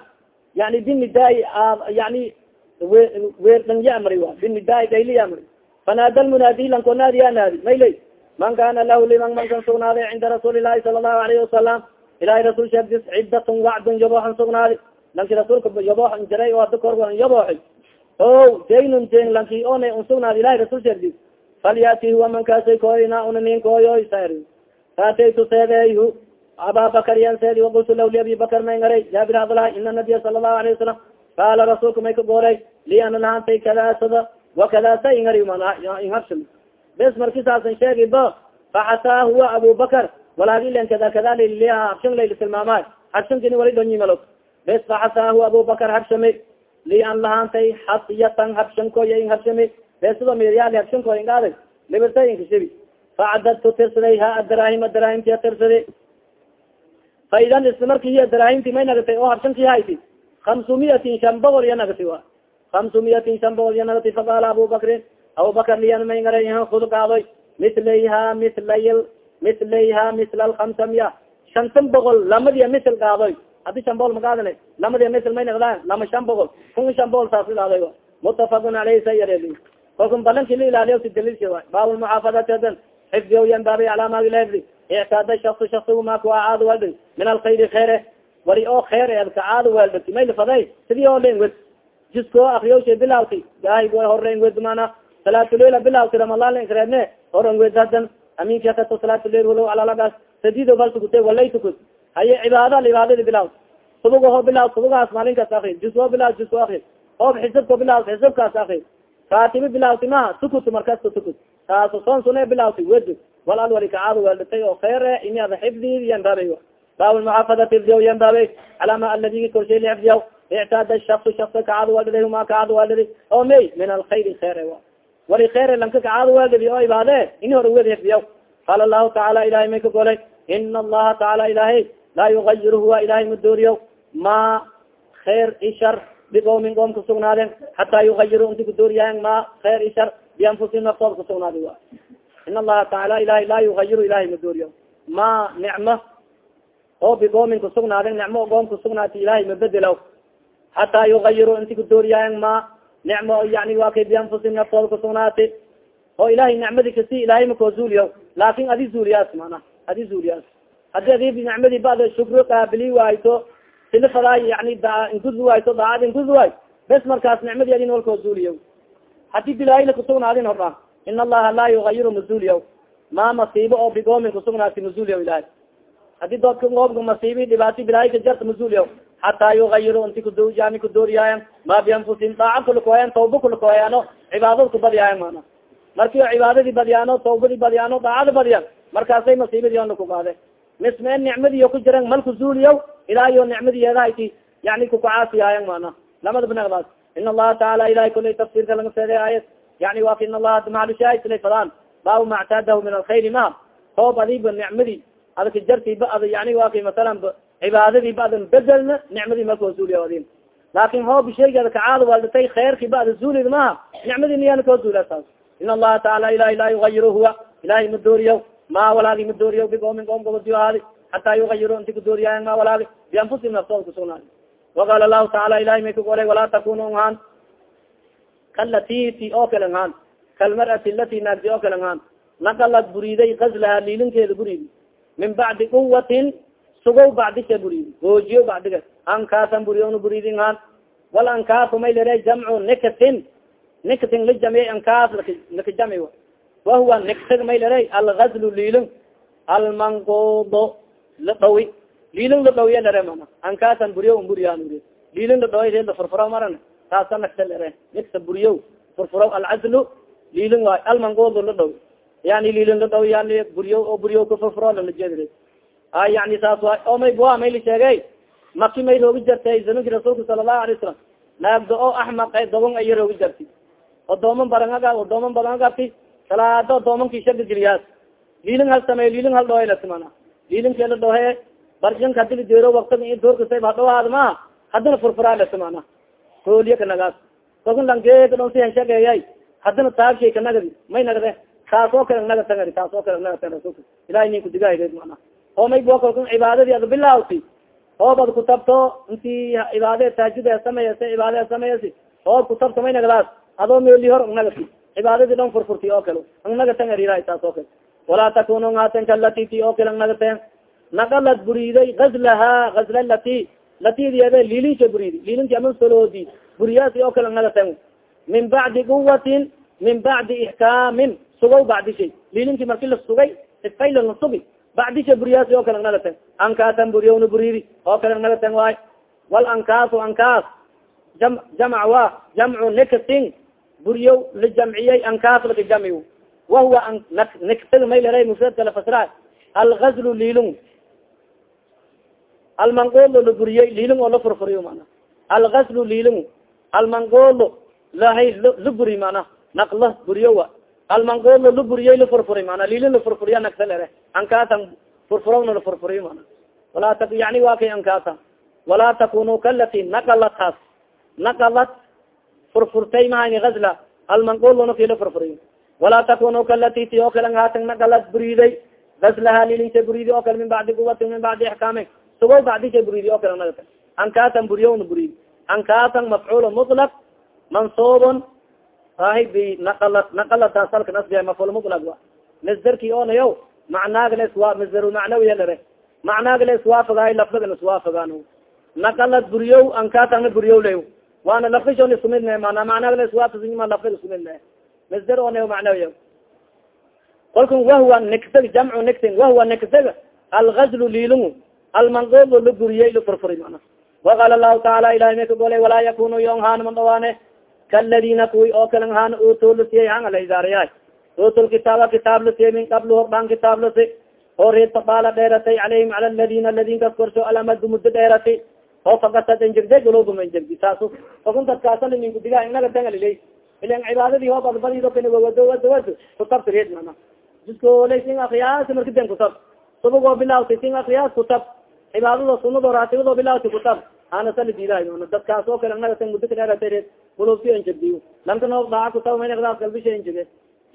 Yani binidaai yani weerdhan ya amri wa? Binidaai gayli ya amri. Fanaada lmunaadi lankonaadi ya naadi maylay man kana lahu liman mankan sugnaaday cinda rasuuli lahi sala allahu alayhi wasalam ilahay rasul sheegdis cidatun wacdun yabooxan sugnaadi lanki rasuulka yaboox jaray oo hada korwan yabooxi o daynun dayn lanki ona un sugnaadi ilahay rasul sheegdis falyati huwa mankaasay kooyna una nin kooyoy sar faataytu seedeyhu ababakar yan seedi waqultu lah liabi bakar may jaabir hadlaha ina nabiya sala allahu alayhi wasalam qaala rasuulka may ka goolay li ana lahantay kadaasada wakadaasa ingari inhabsha bes marki saasan sheegi ba faxasaa huwa abubakar walaagilen kada kada habshan layli tilmaamay habshankini wali dhonyimalo bes faxasaa huwa abubakar habshami li an lahantay xasiyatan habshankoya in habshami beesido miryaali habshankoya ingaaday libirta inkashibi facadadtu tirsaday ha adarahima daraahimtia tirsadi fa idan isla marki hiya daraahimti may nagatay oo habshanki hayti hamsumiyatin shan boqol iya nagati wa hamsumiyatin shan boqol iya nagati faqaala abubakrin abubakar liyan may ngara hud gaadoy mitlayha mitlay mitlayha mitla alhamsa miya shantan boqol lamadiya mitl gaadoy haddii shan boqol magaadana lamadiya mitl may nagdaan lama shan boqol kun shan boqol saas gaadoy mutafaqun aleyh sa yare kalkun balanki la ilaaliyo si dalilsi wa baab lmuxaafadati adan xifdiyo yan baabay calaa maagilahdi ictaada shaksu shaksigu ma kuwa caado weldi min alkhayri kheere wali oo kheer e ka caado weldi may lifaday sidii oo len wed jisko akriyosha bilawti. Gahay horeyn wed mana. Salaatuleila bilawti ramadan lankreebne horan wed hadan aminki akato salaatuleil walo alalagas sadido bal tukute walay tukud haye cibaada cibaadadi bilawt. Subuga ho bilaw subugaas maalinkaas akri jusko bilaw jusko akri oob xisibko bilaw xisibkaas akri kaatibi bilawti maha tukut markasta tukut taaso soon sune bilawti wed wal al wali kacaado oo kheere ini ada xifdid yanbaabay baab lmuxaafadati ifdiyaw yanbaabay calaa ma aladigi korshay lixifdiyaw ictaada shaksu shaksa kacaado weldhiday huma kacaado weldhiday oo may min alkhayri kheere wa wali kheere lanka kacaado weldhidi oo ibaade ini hor wed xifdiyaw qaala lahu tacaala ilahay may ka golay ina allaha tacaala ilahay laa yugayiru huwa ilahay madooriyo ma kheer ishar biqoomin qoom kasugnaadeen hataa yugayiru inti kudooriyahan ma kheer ishar bianfusihim naftooda kasugnaadi wa in allaha tacaala ilahay laa yugayiru ilahay madooriyo ma nicmo oo bigoomin kusugnaadeen nicmo goom kusugnaati ilahay mabedelaw hataa yugayiru inti kudooriyahan ma nicmo yani waa kay bianfusihim naftooda kusugnaati oo ilahay nicmadi kasi ilahay makoo zuuliyo laakin adi zuuliyaas mana adi zuuliyaas. Hadii adi nicmadi bada shukro qaabili waayto silifadaay yani da inkuzi waayto daacad inkuzi waay bes markaas nicmadi adin walkoo zuuliyo haddii bilaayla kusugnaadin hordha in allaha laa yugayiru mazuuliya ma masiibo oo bigoomin kusugnaati mazuuliya ilahay haddii doodka oobka masiibi dhibaati bilaayka jarta mazuuliya hataa yugayiru inti kudo yani kudooriyaayan ma bianfusihim daaca kulakooyan tawba kulakooyaano cibaadada kubadiyaayan mana. Marki cibaadadii badiyaano tawbadii badiyaano daacada badiyaan markaasay masiibadii ona kugaade mismeen nicmadiyo ku jiran malku zuuliya ilaa iyo nicmadi yeedahayti yani kukacaasiyaayan mana. Lamada banagdaas in allaha taala ilahay kulay tafsirka laga seeday aayad yani wa in allaha maalishaaislay fadaan baabu ma ctaadahu min alkhayri ma. Toob adiba nicmadi adaka jartiba ad yani waki masalan cibaadadii ba adan bedelna nicmadii malkoo zuuliya adin laakin hoob shayga ada kacaada walditay khayrki ba ada zuulid maha nicmadii niyana koo zuula saas in allaha taala ilahay laa yugayiru huwa ilahay madooriya ma walaagi madooriya bigoomin qoom gobodiyo aadi hataa yugayiru inti kudooriyayan ma walaagi bianfusihim naftood kusugnaadi waqaala lahu taala ilahay may kagolay walaa takunu nhaan kalati ti oo kale nhaan kalmarati lati naagdi oo kale nhaan naqalad buriiday gazlaha liilinkeeda buriidi min bacdi quwatin sugow bacdisha buriidi goojiyo bacdiga ankaasan buriyon buriidi nhaan wal ankaafu may lere jamcu nikatin nikatin lijamiy ankaas lakajami wahuwa niktag may lere algazlu liilin almanqudo ladhawi liilin ladhawiya lere mana ankaasan buriyo buriyan liilin ladhawi la furfuro maran taasa nakta lere nikta buriyo furfuro alcazlu liilin waay almanqudo ladhawi yani yani buriyo oo buriyo kafurfuro lalajeed a yani saas waay oo may bua may la sheegay maki may roogi jartay zamanki rasuulka sala allahu alay salam naagdo oo axmaq ay dobon aya roogi jarti odooman barangaga odooman badangagati salaado odoomanki shaga geliyaas liilin hal samey liilin hal dhooylasimana liilinkee la dhohe barjanka haddii deero waktiga in doorkasay ba dhawaad ma haddana furfuraalsimana hooliya kanagaas kokun langeeka dhon si heshageeyay haddana taagshay kanagadi may nagde taas oo kale naga tangari taas oo kale naga tang rasulka ilahay nin kudigahayd mana oo may bua kalkun cibaadadii ad bilawti oob ad kutabto inti cibaade taajud sameeyasa cibaade sameeyasi oob kutabto may nagdaas adoo meeli hor nagati cibaadadii dhon furfurti oo kale ang naga tangari ilahay taas oo kale. Walaa takunu ngaaten kalati ti oo kala nagateen nakalad buriiday gazlaha gazla lati latidiyade liilinka buriidi liilinki ama soloodi buriyaasi oo kala nagateen min bacdi quwatin min bacdi ixkaamin sugow bacdi shay liilinki marki la sugay ifayla la sugi. Bacdi shay buriyaasi oo kala nagateen ankaasan buriyowna buriidi oo kala nagateen waay. Wal ankaasu ankaas. Jam jamc wa jamcu nikatin buriyow la jamciyey ankaas laka jamciy wahuwa niktada maylera mufradka la fasra algazlu liilung almanqolo la buriyey liilung oo la furfuriyo mana algazlu liilung almanqolo lahay la buri mana nakla buriyowa almanqolo la buriyey la furfuri mana liilin la furfuriya nakta lere ankaasan furfurowna la furfuriyo mana. Walaa ta yani waa kay ankaasa walaa takunu kalati nakalathaas nakalat furfurtay mahayni gazla almanqolona kila furfuriyo walaa takunu kalati ti oo kale ngaatan nakalat buriiday gazlaha lilinsa buriidi oo kale min bacdi quwatin min bacdi ixkaami sugo bacdisa buriidi oo kale nagata ankaasan buriyowna buriidi. Ankaasan mafcuul mutlaq mansuubun ahi bi nakalat nakalataas halka nasbiya mafcuul mutlaq wa. Masderki onayo macnaagana iswa masdaru macnawiya lare macnaagala iswaafagaay lafdigana iswaafagaan nakalad buriyow ankaasanna buriyow le waana lafdishon iskumid me mana macnaagala iswaafasima lafdig iskumid me masder onayo macnawiya kolkan wahwa nigsag jamcu nigsin wahwa nigsag algazlu liilungu almanqobo la buriyey la furfuri mana waqaala lahu taala ilahi may ka walaa yakunu yon haan man dhawaane kaladina kuwi oo kala haan uto lasiyey han alahidaariyahay utul kitaaba kitaab lasiye min qabl hordhaan kitaab lasi oo reedta baala dheeratay calayhim cala ladina ladin kas korsho alamadu muddo dheerati oo fakasad injirde gulubum injirdi saasu okun dadkaasana ninkudiga inaga tangaliley ilan cibaadadii hoo badbadido kana wawado wado wado kutabta reed mana jiskoolay sin akriyaas marka den kutab subagoo bilawtay sin akriyaas kutab cibaadado sunado raatibado bilawti kutab ana sali diidahay mana dadkaas oo kale naga tan muddo ka dheeratay reed gulubti injirdiyo lanka noo daaca kutab maynadas galbisha injirde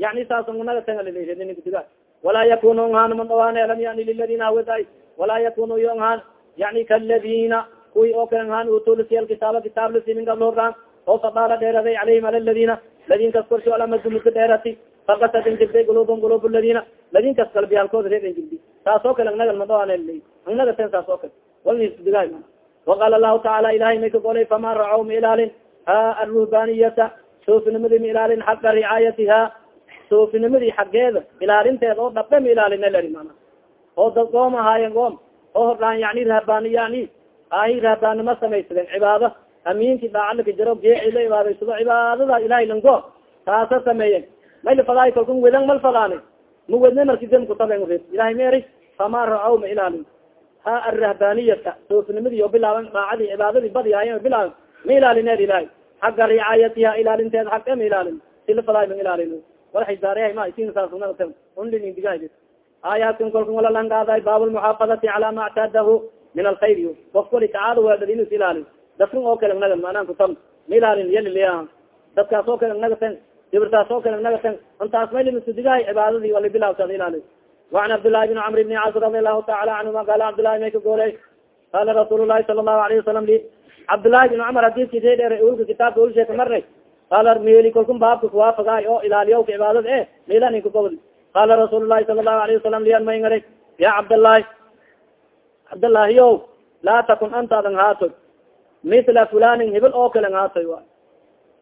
yani saas naga tangalilay ninkudiga walaa yakunu nhaan man dhawaane lam yani liladina hawaday walaa yakunu yo nhaan yani kaladina kuwi oo kale nhaan utulisi alkitaaba kitaab lasi min gabl horaan oo fadaala dheeraday calayhim ala ladina. Ladin kas korsho alamadu muddo dheerati fakasad injirday gulubum gulub ladina. Ladin kas kalbiyaalkooda reed injirdi saas oo kale naga ma dhawaane naga ten saas oo kale walnisdigaay waqaala lahu tacaala ilahay may ka golay fama racaw ma ilaalin ha aruhbaniyata soofinimadi ma ilaalin xaqa ricaayatiha soofinimadii xaggeeda ilaalinteeda oo dhabe ma ilaalina lari mana oo dad goom ahaayen goom oo hordhaan yani rahbani yani ahi rahbaanima samaysadeen cibaado amiinki daacalaka jaro geeci la ibaadaysado cibaadada ilahay lango taasa sameeyen may lafadaay kalkun wedan mal fadaani ma wedne marki dem kutaben ilahay ma eri fama racaw ma ilaalin ha arahbaniyata soofinimadii oo bilaaban daacadii cibaadadii badi ahayen bilaaban ma ilaalineed ilahay xagga ricaayatiha ilaalinteeda xagge ma ilaalin si lafadaay ma ilaalin aayaatkan kolka wala langaaday baab lmuxaafadati cala ma ctaadahu min alkhayr of koli kacaada weedadin is ilaali dadkan oo kale naga manaan kutam ma ilaalin yaliliya dadkaas oo kale nagaten dibirtaas oo kale nagaten intaas maylimisudigahay cibaadadii wala bilawsad ilaali وan cabdالlahi بn cmr بn cas radi alahu taala canهuma qala cabdالlahi may ka gooley qala rasuul الlahi sala الlahu alayه wasalam li cabdالlahi بn cmar hadiski dheer ulka kitaabka ulsheeka marnay qala meli kalkun baabka kuwaafagaay oo ilaaliyawka cibaadada e meelaninka gobol qala rasuul الlahi sala الlahu alayه wasalam lian may ngaray ya cabdالlahi cabdالlahi o laa takun antaadan haatoy mila fulanin hibil oo kale haatoy a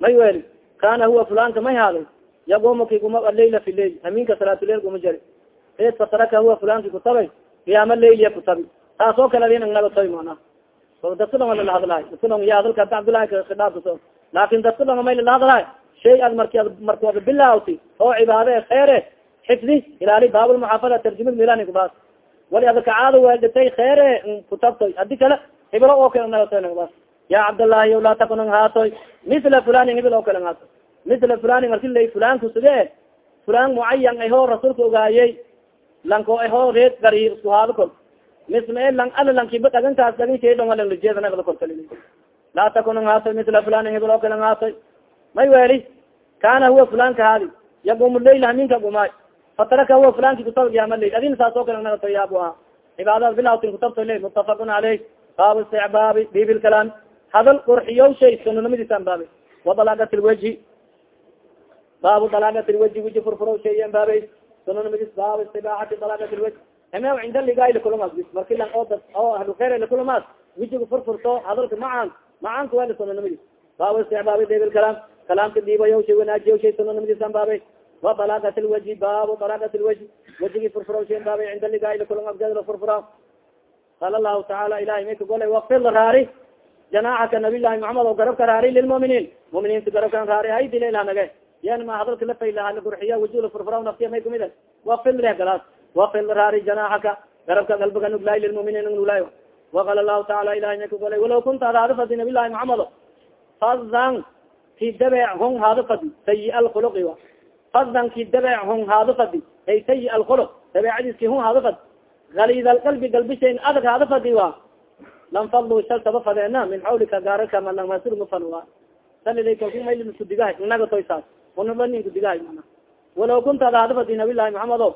may weli kana huwa fulanka may haaday yagumaki guma alayla fi lail haminka salaatuleil guma jari es fataraka huwa fulanki kutabay qiyaama lailiya kutabi taas oo kale adin nagatoy mana dadka dhong lalahadlahay dadka dhong ya hadalka ada cabdulahi khidaabkaso laakin dadka dhong may lalahadlahay shay ad marki marki wada bilawti oo cibaade kheere xifdi ilaali baabulmuxaafada tarjumad milani kubaas wali ada kacaada weedatay kheere kutabtoy adi kale hiblo oo kale nagatoy nagbaas ya cabdالlahi laa takun haatoy mila fulani hibil oo kale haato mila fulani marki la fulanku suge fulan mucayan aho rasuulka ogaayey lanko aho reed gari isku haado kol misma lang ala lankiba dhagankaas dhagin shedongalanlajeedanagda kolkal laa takun haatoy mila fulani hibil oo kale haatoy may weli kana huwa fulanka haadi yagum lail haminka gumaay fataraka huwa fulanki kutab yaama lail adin saas oo kale nagato yaabu aha cibaadad bilawtin kutabto le mutafaqun caleyh baabu isticbaabi bibi lkalaam hadal qurxiyow shay sunanimadiisa anbaabay wa dalaagat lwaji baabu dalaagat lwaji wiji furfuro shay anbaabay sunanimidis baab istibaaxati dalaqat lwaj eme cinda ligaay lakulumaas bis marki lang oo dad oo ahlukeyr lakulumaas wijiga furfurto hadalka macaan. Macaanka wali sunanimidis baab istixbaabi debil kalaam. Kalaamka diibayaw shay wanaajiyaw shay sunanimidis baabay wa dalaqat lwaji baabu dalaqat lwaji wajigi furfuraw shay baabay cinda ligaay lakulum abgeedla furfura qaala lahu tacaala ilahay may kagolay wakfid raari. Janaaxaka nabilahi muxamed o garabka raari lilmuminiin muminiinta garabkan raari hay dilayla nage yan ma hadalka lafaylaha lagurxiya wajula furfura naftiya may kumid wakfid leh galaas wakfid raari janaaxaka garabka galbaga nuglaay lilmuminiin nuglaay waqala lahu taala ilahay may kagolay walaw kunta ad hada fadi nabilahi muxamed fadan ki dabec hung hada fadi sayi alkhuluqi fadan ki dabec hung hada fadi ay sayi alkhuluq dabeecadiiski hung hada fadi galid alqalbi galbishayn adag hada fadi wa. Lam fadlu shal taba fadeena min xawlika gaaraka malangmasir mafal wa. Salilay kalku mayl kudigahay inaga toysaas unaba nin kudigahay mana. Walaw kunta ada hada fadi nabilahi maxamed o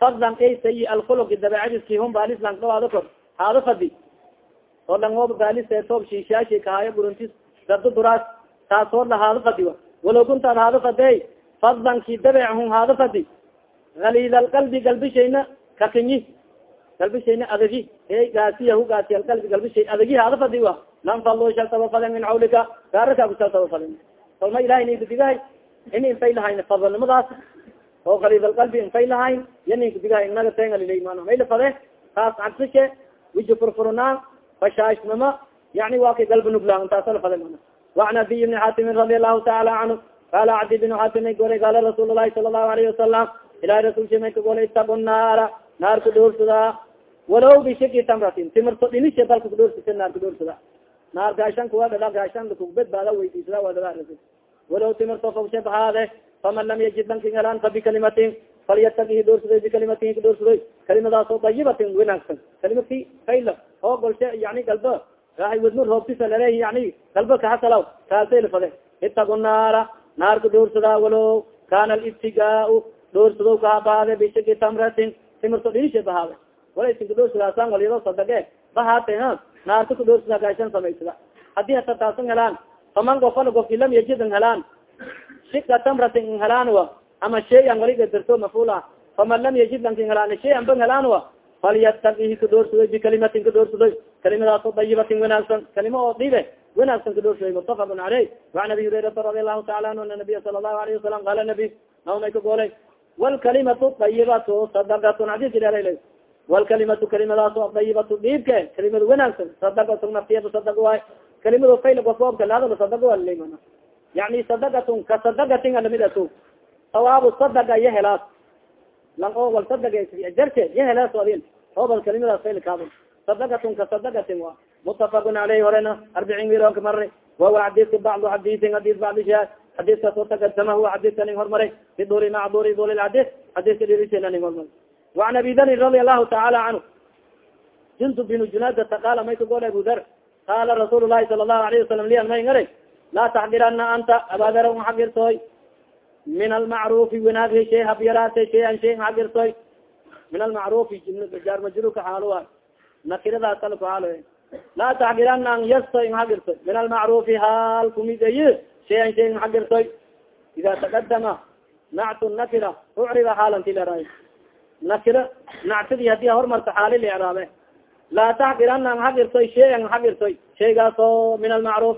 fadan ay sayi alkhuluqi dabeecadiiski hum baalis lang dhawaado kor. Hada fadi oo langoob baalis toob shiishaashi kahaayo buruntis dado duraas taasoo la hada fadi wa. Walaw kunta ad hada fadey fadan ki dabec hum hada fadi galid alqalbi galbishayna kakinyi galbishayna adagi e gaasiyahu gaasiya alqalbi galbishay adagi hada fadi wa. Lam fallo shal taba faden min xawlika gaaraka ku shal taba faden kalma ilahay nin kudigahay ini infay lahayn fadalnimadaas oo galid alqalbi infay lahayn ya nin kudigahay inaga tengalilay mana mayla fade taas cagsishe wiji furfurnaan fashaashnimo yani waa kay galba nuglaan taasala fade mana وan adiy بni xatimin radi alahu taala canhu qala cadi بن xatim ay golay qala rasuul الlahi sala الlahu alayه wasalam ilahi rasulka may ka golay istagu naara naar kudhoorsada walow bishiki tamratin timirto dhinisha dalka kudhoorsata naar kudhoorsada naar gaashan kuwa dhala gaashan kugbedbaada weydiisada wadala walow timirto fawshe bahaade faman lam yajid lankin helaan fa bikalimatin falyatagi dhoorsada bikalimatin kadhoorsadoy kalimadaasoo dayibatin wanaagsan kalimadki fayla oo golshe yani galba rahay wadno roobtisa laleeh yani galba kahasalaw kaasayla itagu naara naarka dhoorsada walow kana libtigaau dhoorsado kahabaade bishaki tamratin timirto dhiisha bahaade wala isinka dhoorsadaasaan walyado sadage bahaate ha naarka ka dhoorsada gaashan samaysada haddii hata taasan helaan faman gofala gofki lam yajidn helaan shika tamratin in helaan wa. Ama shayan waliga dirto mafula. Faman lam yajid lankin helaan shayan ban helaan wa. Falyatakihi kadhoorsadoy bikalimatin kadhoorsadoy kalimadaasoo dayibatin wanaagsan kalima oo dhibe wanaagsan kadhoorsadoy mutafaqun caleyh waan abi hurairata radi allahu taala anhu ana nabiya sala allahu alayhi wasalam qala nabi naomay ka goolay wlkalimatu dayibatu sadakatun hadis ilal wlkalimatu kalimadaasoo dayibatu dhiibke kalimada wanaagsan sadakatun naftiyada sadag waay kalimado fayl gofoobka laadala sadag walalay yani sadakatun ka sadakatin alamidatu sawaabu sadaka iyo helaas. Lang o wal sadaka jarke iyo helaas adin obal kalimadaas faylkaado sadakatun ka sadakatin wa mutafaqun aleyh horena arbicin wiroonka mari wawa xadiska bacdu xadisin hadis bacdisha xadiskaasoo takadama huwa xadiska ning hormaray. Biduri maca duri duli xadis xadiska dhirisena ning hormaray. وan abi darin radi allahu taala canhu jundub binu junadata qaala may ka gool abu dar qaala rasuul lahi sala lahu alayhi wasalam lianmayngaray laa taxdirana anta abaadara un xagirtooy min almacrufi wanaaghi shay habyaraate shay an shay n xagirtooy min almacrufi jaarmajruka xaaloa nakiradaas alku xaalo laa taxdirana an yastoy n xagirtoy min almacrufi haal kumid ay shay an shay n xagirtoy ida takadama nactu nakira ucriba xaalanti leray nakira nactadii haddii hormarta xaali liiraabe laa taxdirana an xagirtoy shayan xagirtoy shaygaas oo min almacruf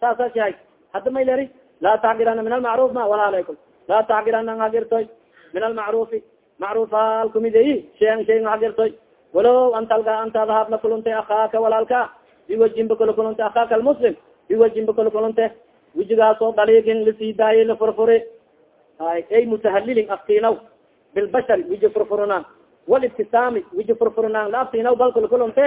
saasa shahay hadda may leri laa taxdirana min almacruf ma walaalaykum laa taxdirana an xagirtoy min almacrufi macruf haal kumidayi shayan shay xagirtoy walow antalga antaad haab la kulunta akaaka walaalka biwajin ba kala kulunta akaaka almuslim. Biwajin ba kala kulunte wijigaasoo daliigin lasiidaaye la furfuri ay mutahalilin aftinaw bilbashari wiji furfurnaan walibtisaami wiji furfurnaan la aftinaw bal kala kulunte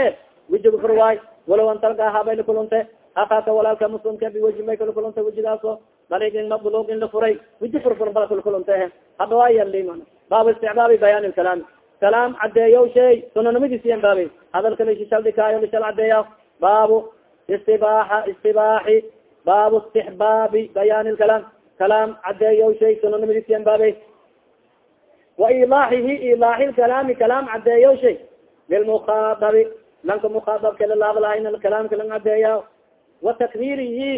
wijiga furwaay walow antalga haabay la kulunte akaaka walaalka muslimka biwajin bay kala kulunta wijigaaso daliigin mabluugin la furay wiji furfur bal kala kulunte hadawayaliman baab isticbaabi bayaan ilkalaami kalaam cadeeyo shay sunanimadiisiyan baabi hadalka lishaldikaayo lishal cadeeya baabu istibaaxa istibaaxi baabu istixbaabi bayaan ilkalaam kalaam cadeeyo shay sunanimadiisiyan baabi wa ilaaxihi ilaaxi lkalaami kalaam cadeeyo shay lilmukaadabi lanka mukaadabka lalaablahayn kalaamka lang cadeeya wa takriirihi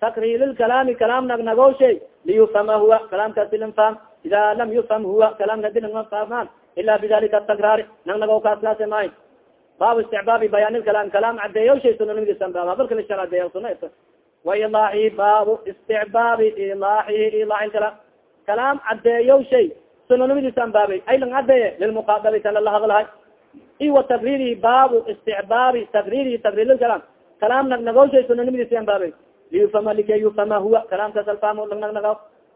takriir lkalaami kalaam nagnago shay liyufama huwa kalaamkaasi linfam ida lam yufham huwa kalaamka hadi nagma fahmaan ila bidalika takraari nang nagaw kaaslaase maayo baabu isticbaabi bayaan ilkalaam kalaam cadeeyo shay sunanimadiisan baab habalka lishal cadeeya suna wailaahi baabu isticbaabi ilaaxihi ilaahi kalaam kalaam cadeeyo shay sunanimadiisan baabay ay lang cadeeye lilmuqaadabi tala la hadlahay i wa takririhi baabu isticbaabi takririhi takrir kalaam kalaam nag nagaw shay sunanimadiisan baabay liyufama likay yufama huwa kalaamkaas alfahmo lang nag nagaw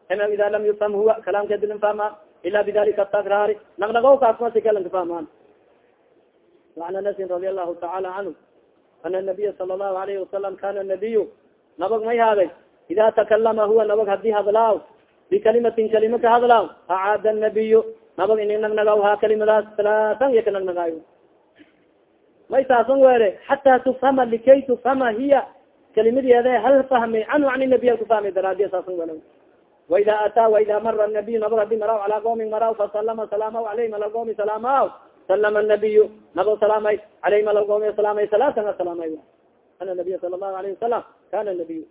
hima ida lam yufham huwa kalaamka dilin fahma ila bidalika takraari nag nagaw kaasmasi kalanka fahmaan وan anasin radi alahu taala canhu ana nabiya sala الlahu alayhi wasalam kana nabiy nabag may haaday ida takalama huwa nabag hadii hadlaaw bikalimatin kalima ka hadlaaw acaada nabiy nabag ini nagnagaw ha kalimadaas salaasan iya ka nagnagaayo may saasan were xataa tufhama likay tufhama hiya kalimadeede hal fahmi canhu an nabiy kufahmi daraadiya saasan wele waida ataa waida mara nabiy nabag haddii maraw calaa qoomin maraw fasalama salaamaw alayhim ala qoomi salaamaw salama nabiy nabo salaamay alayhim ala qoomi salaamay salaatan asalaamay ana nabiya sala allahu alayhi wasalam kana nabiy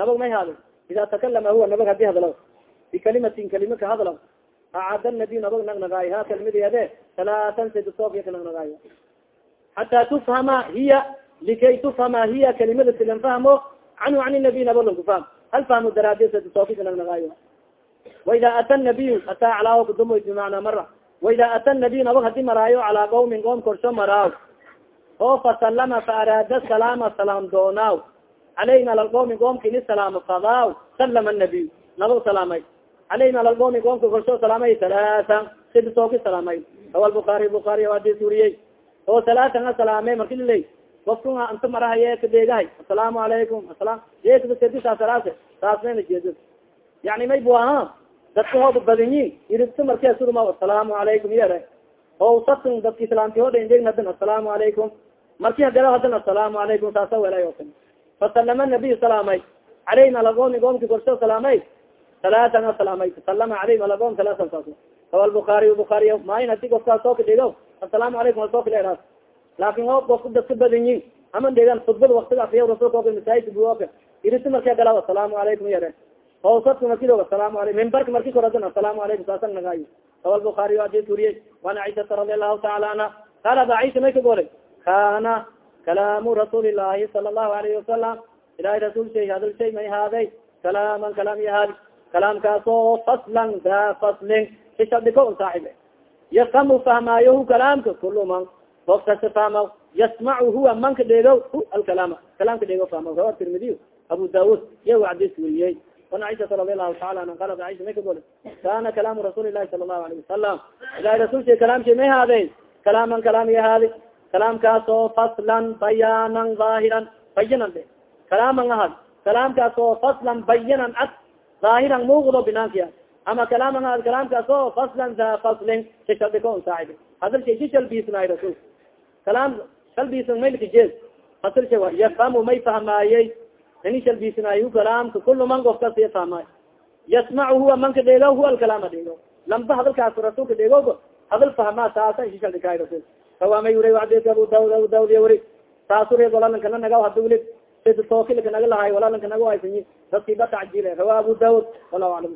nabag may haada ida takalama huwa nabag haddii hadlaw bikalimatin kalima ka hadlaw acaada nabiy nabag nagnagaayo ha kalmadeede salaatan sadsoofya ka nagnagaayo xataa tufhama hiya likay tufhama hiya kalimada silan fahmo canhu an nabiy nabag lang kufaham hal fahmo daraadi sadsoofya ka nagnagaayo waida ata nabiy ataa calaaho kudumoy bimacnaa mara waida ata nabiy nabag haddii maraayo calaa qawmin qoom korsho maraaw oo fasalama faaraada salaama salaam doonaaw calayhim ala lqoomi qoomka ini salaamo fadaaw salama nabiy nabag salaamay calayhim ala lqoomi qoomka korsho salaamay salaatan sida sooki salaamay rawa bukaari bukaari hadis uriyey oo salaatan a salaamay marki liley wafka anta marahaye kadeegahay asalaamu alaykum asalaam yeekadasalaase taasmayna jeedo yani may bu aha dadka hooba badinyin iribta markee suduma asalaamu alaykum yere o satun dadka islaamti hoda indegn hadan asalaamu alaykum marki hadera hadan asalaamu alaykum saasa welay o kan fasalama nabiy salaamay calayhim ala qoomi qoomki korsho salaamay salaatan asalaamay salama calayhim ala qoom salaatan saas rawa bukaariy bukaariy maayin haddii kofkaas soo kadhigo asalaamu alaykum a soo kadheeraas laakin o kofka dadka badinyin ama degan khudbada waktiga afriya rasulka oka masaajidka buoka iriti markee galaa asalaamu alaykum yare hoosadka markido asalaamu alaykum. Mimbarka marki koradan asalaamu alaykum saasan nagaayo rawa bukaariy adis uriyey wan caishata radi allahu taala anha. Qaalat aisha may ka golay kana kalaamu rasuuli llahi sala allahu alayhi wasalam ilahay rasuul shay hadal shay may haaday kalaaman kalaam kalaamkaas oo faslan daa faslin si shabdiko un saaxib yafhamu fahmaayohu kalaamka kulu man oftasa fahma yasmacu huwa manka dheego alkalaama. Kalaamka dheego fahma rawa tirmidiy abu daawud iya wacdis weliyey an caisaa radi allahu taala an qalat aisha may ka gol kana kalaamu rasuuli lahi sala allahu alayhi wasalam ilahi rasuulsha kalaamsha may haadeen kalaaman kalaam haadi kalaamkaas faslan bayaanan aahiran bayinan de. Kalaaman ahad kalaamkaas faslan bayinan ad aahiran muuqdo binaankiya ama kalaaman kalaamkaas oo faslan da faslin sishabdiko un saaxibi hadal shay si shalbiisnaay rasul. Kalaam shalbiisan maylka jeed hadal shay wa yafhamu may fahmaayey ini shalbiisnaayu kalaamka kulu man of kas fahmaay yasmacu huwa manka dheego huwa alkalaama dheego lamba hadalkaas rasulka dheegogo hadal fahmaa saasa isi shaldikaay rasul. Kawaamay wuri adika abu daud abu daud ya wuri. Saasuri walalankana naga sid tookilka naga lahay walaalanka naga haysanyi dadkii ba tacjile rawa abu daud wallahu aclam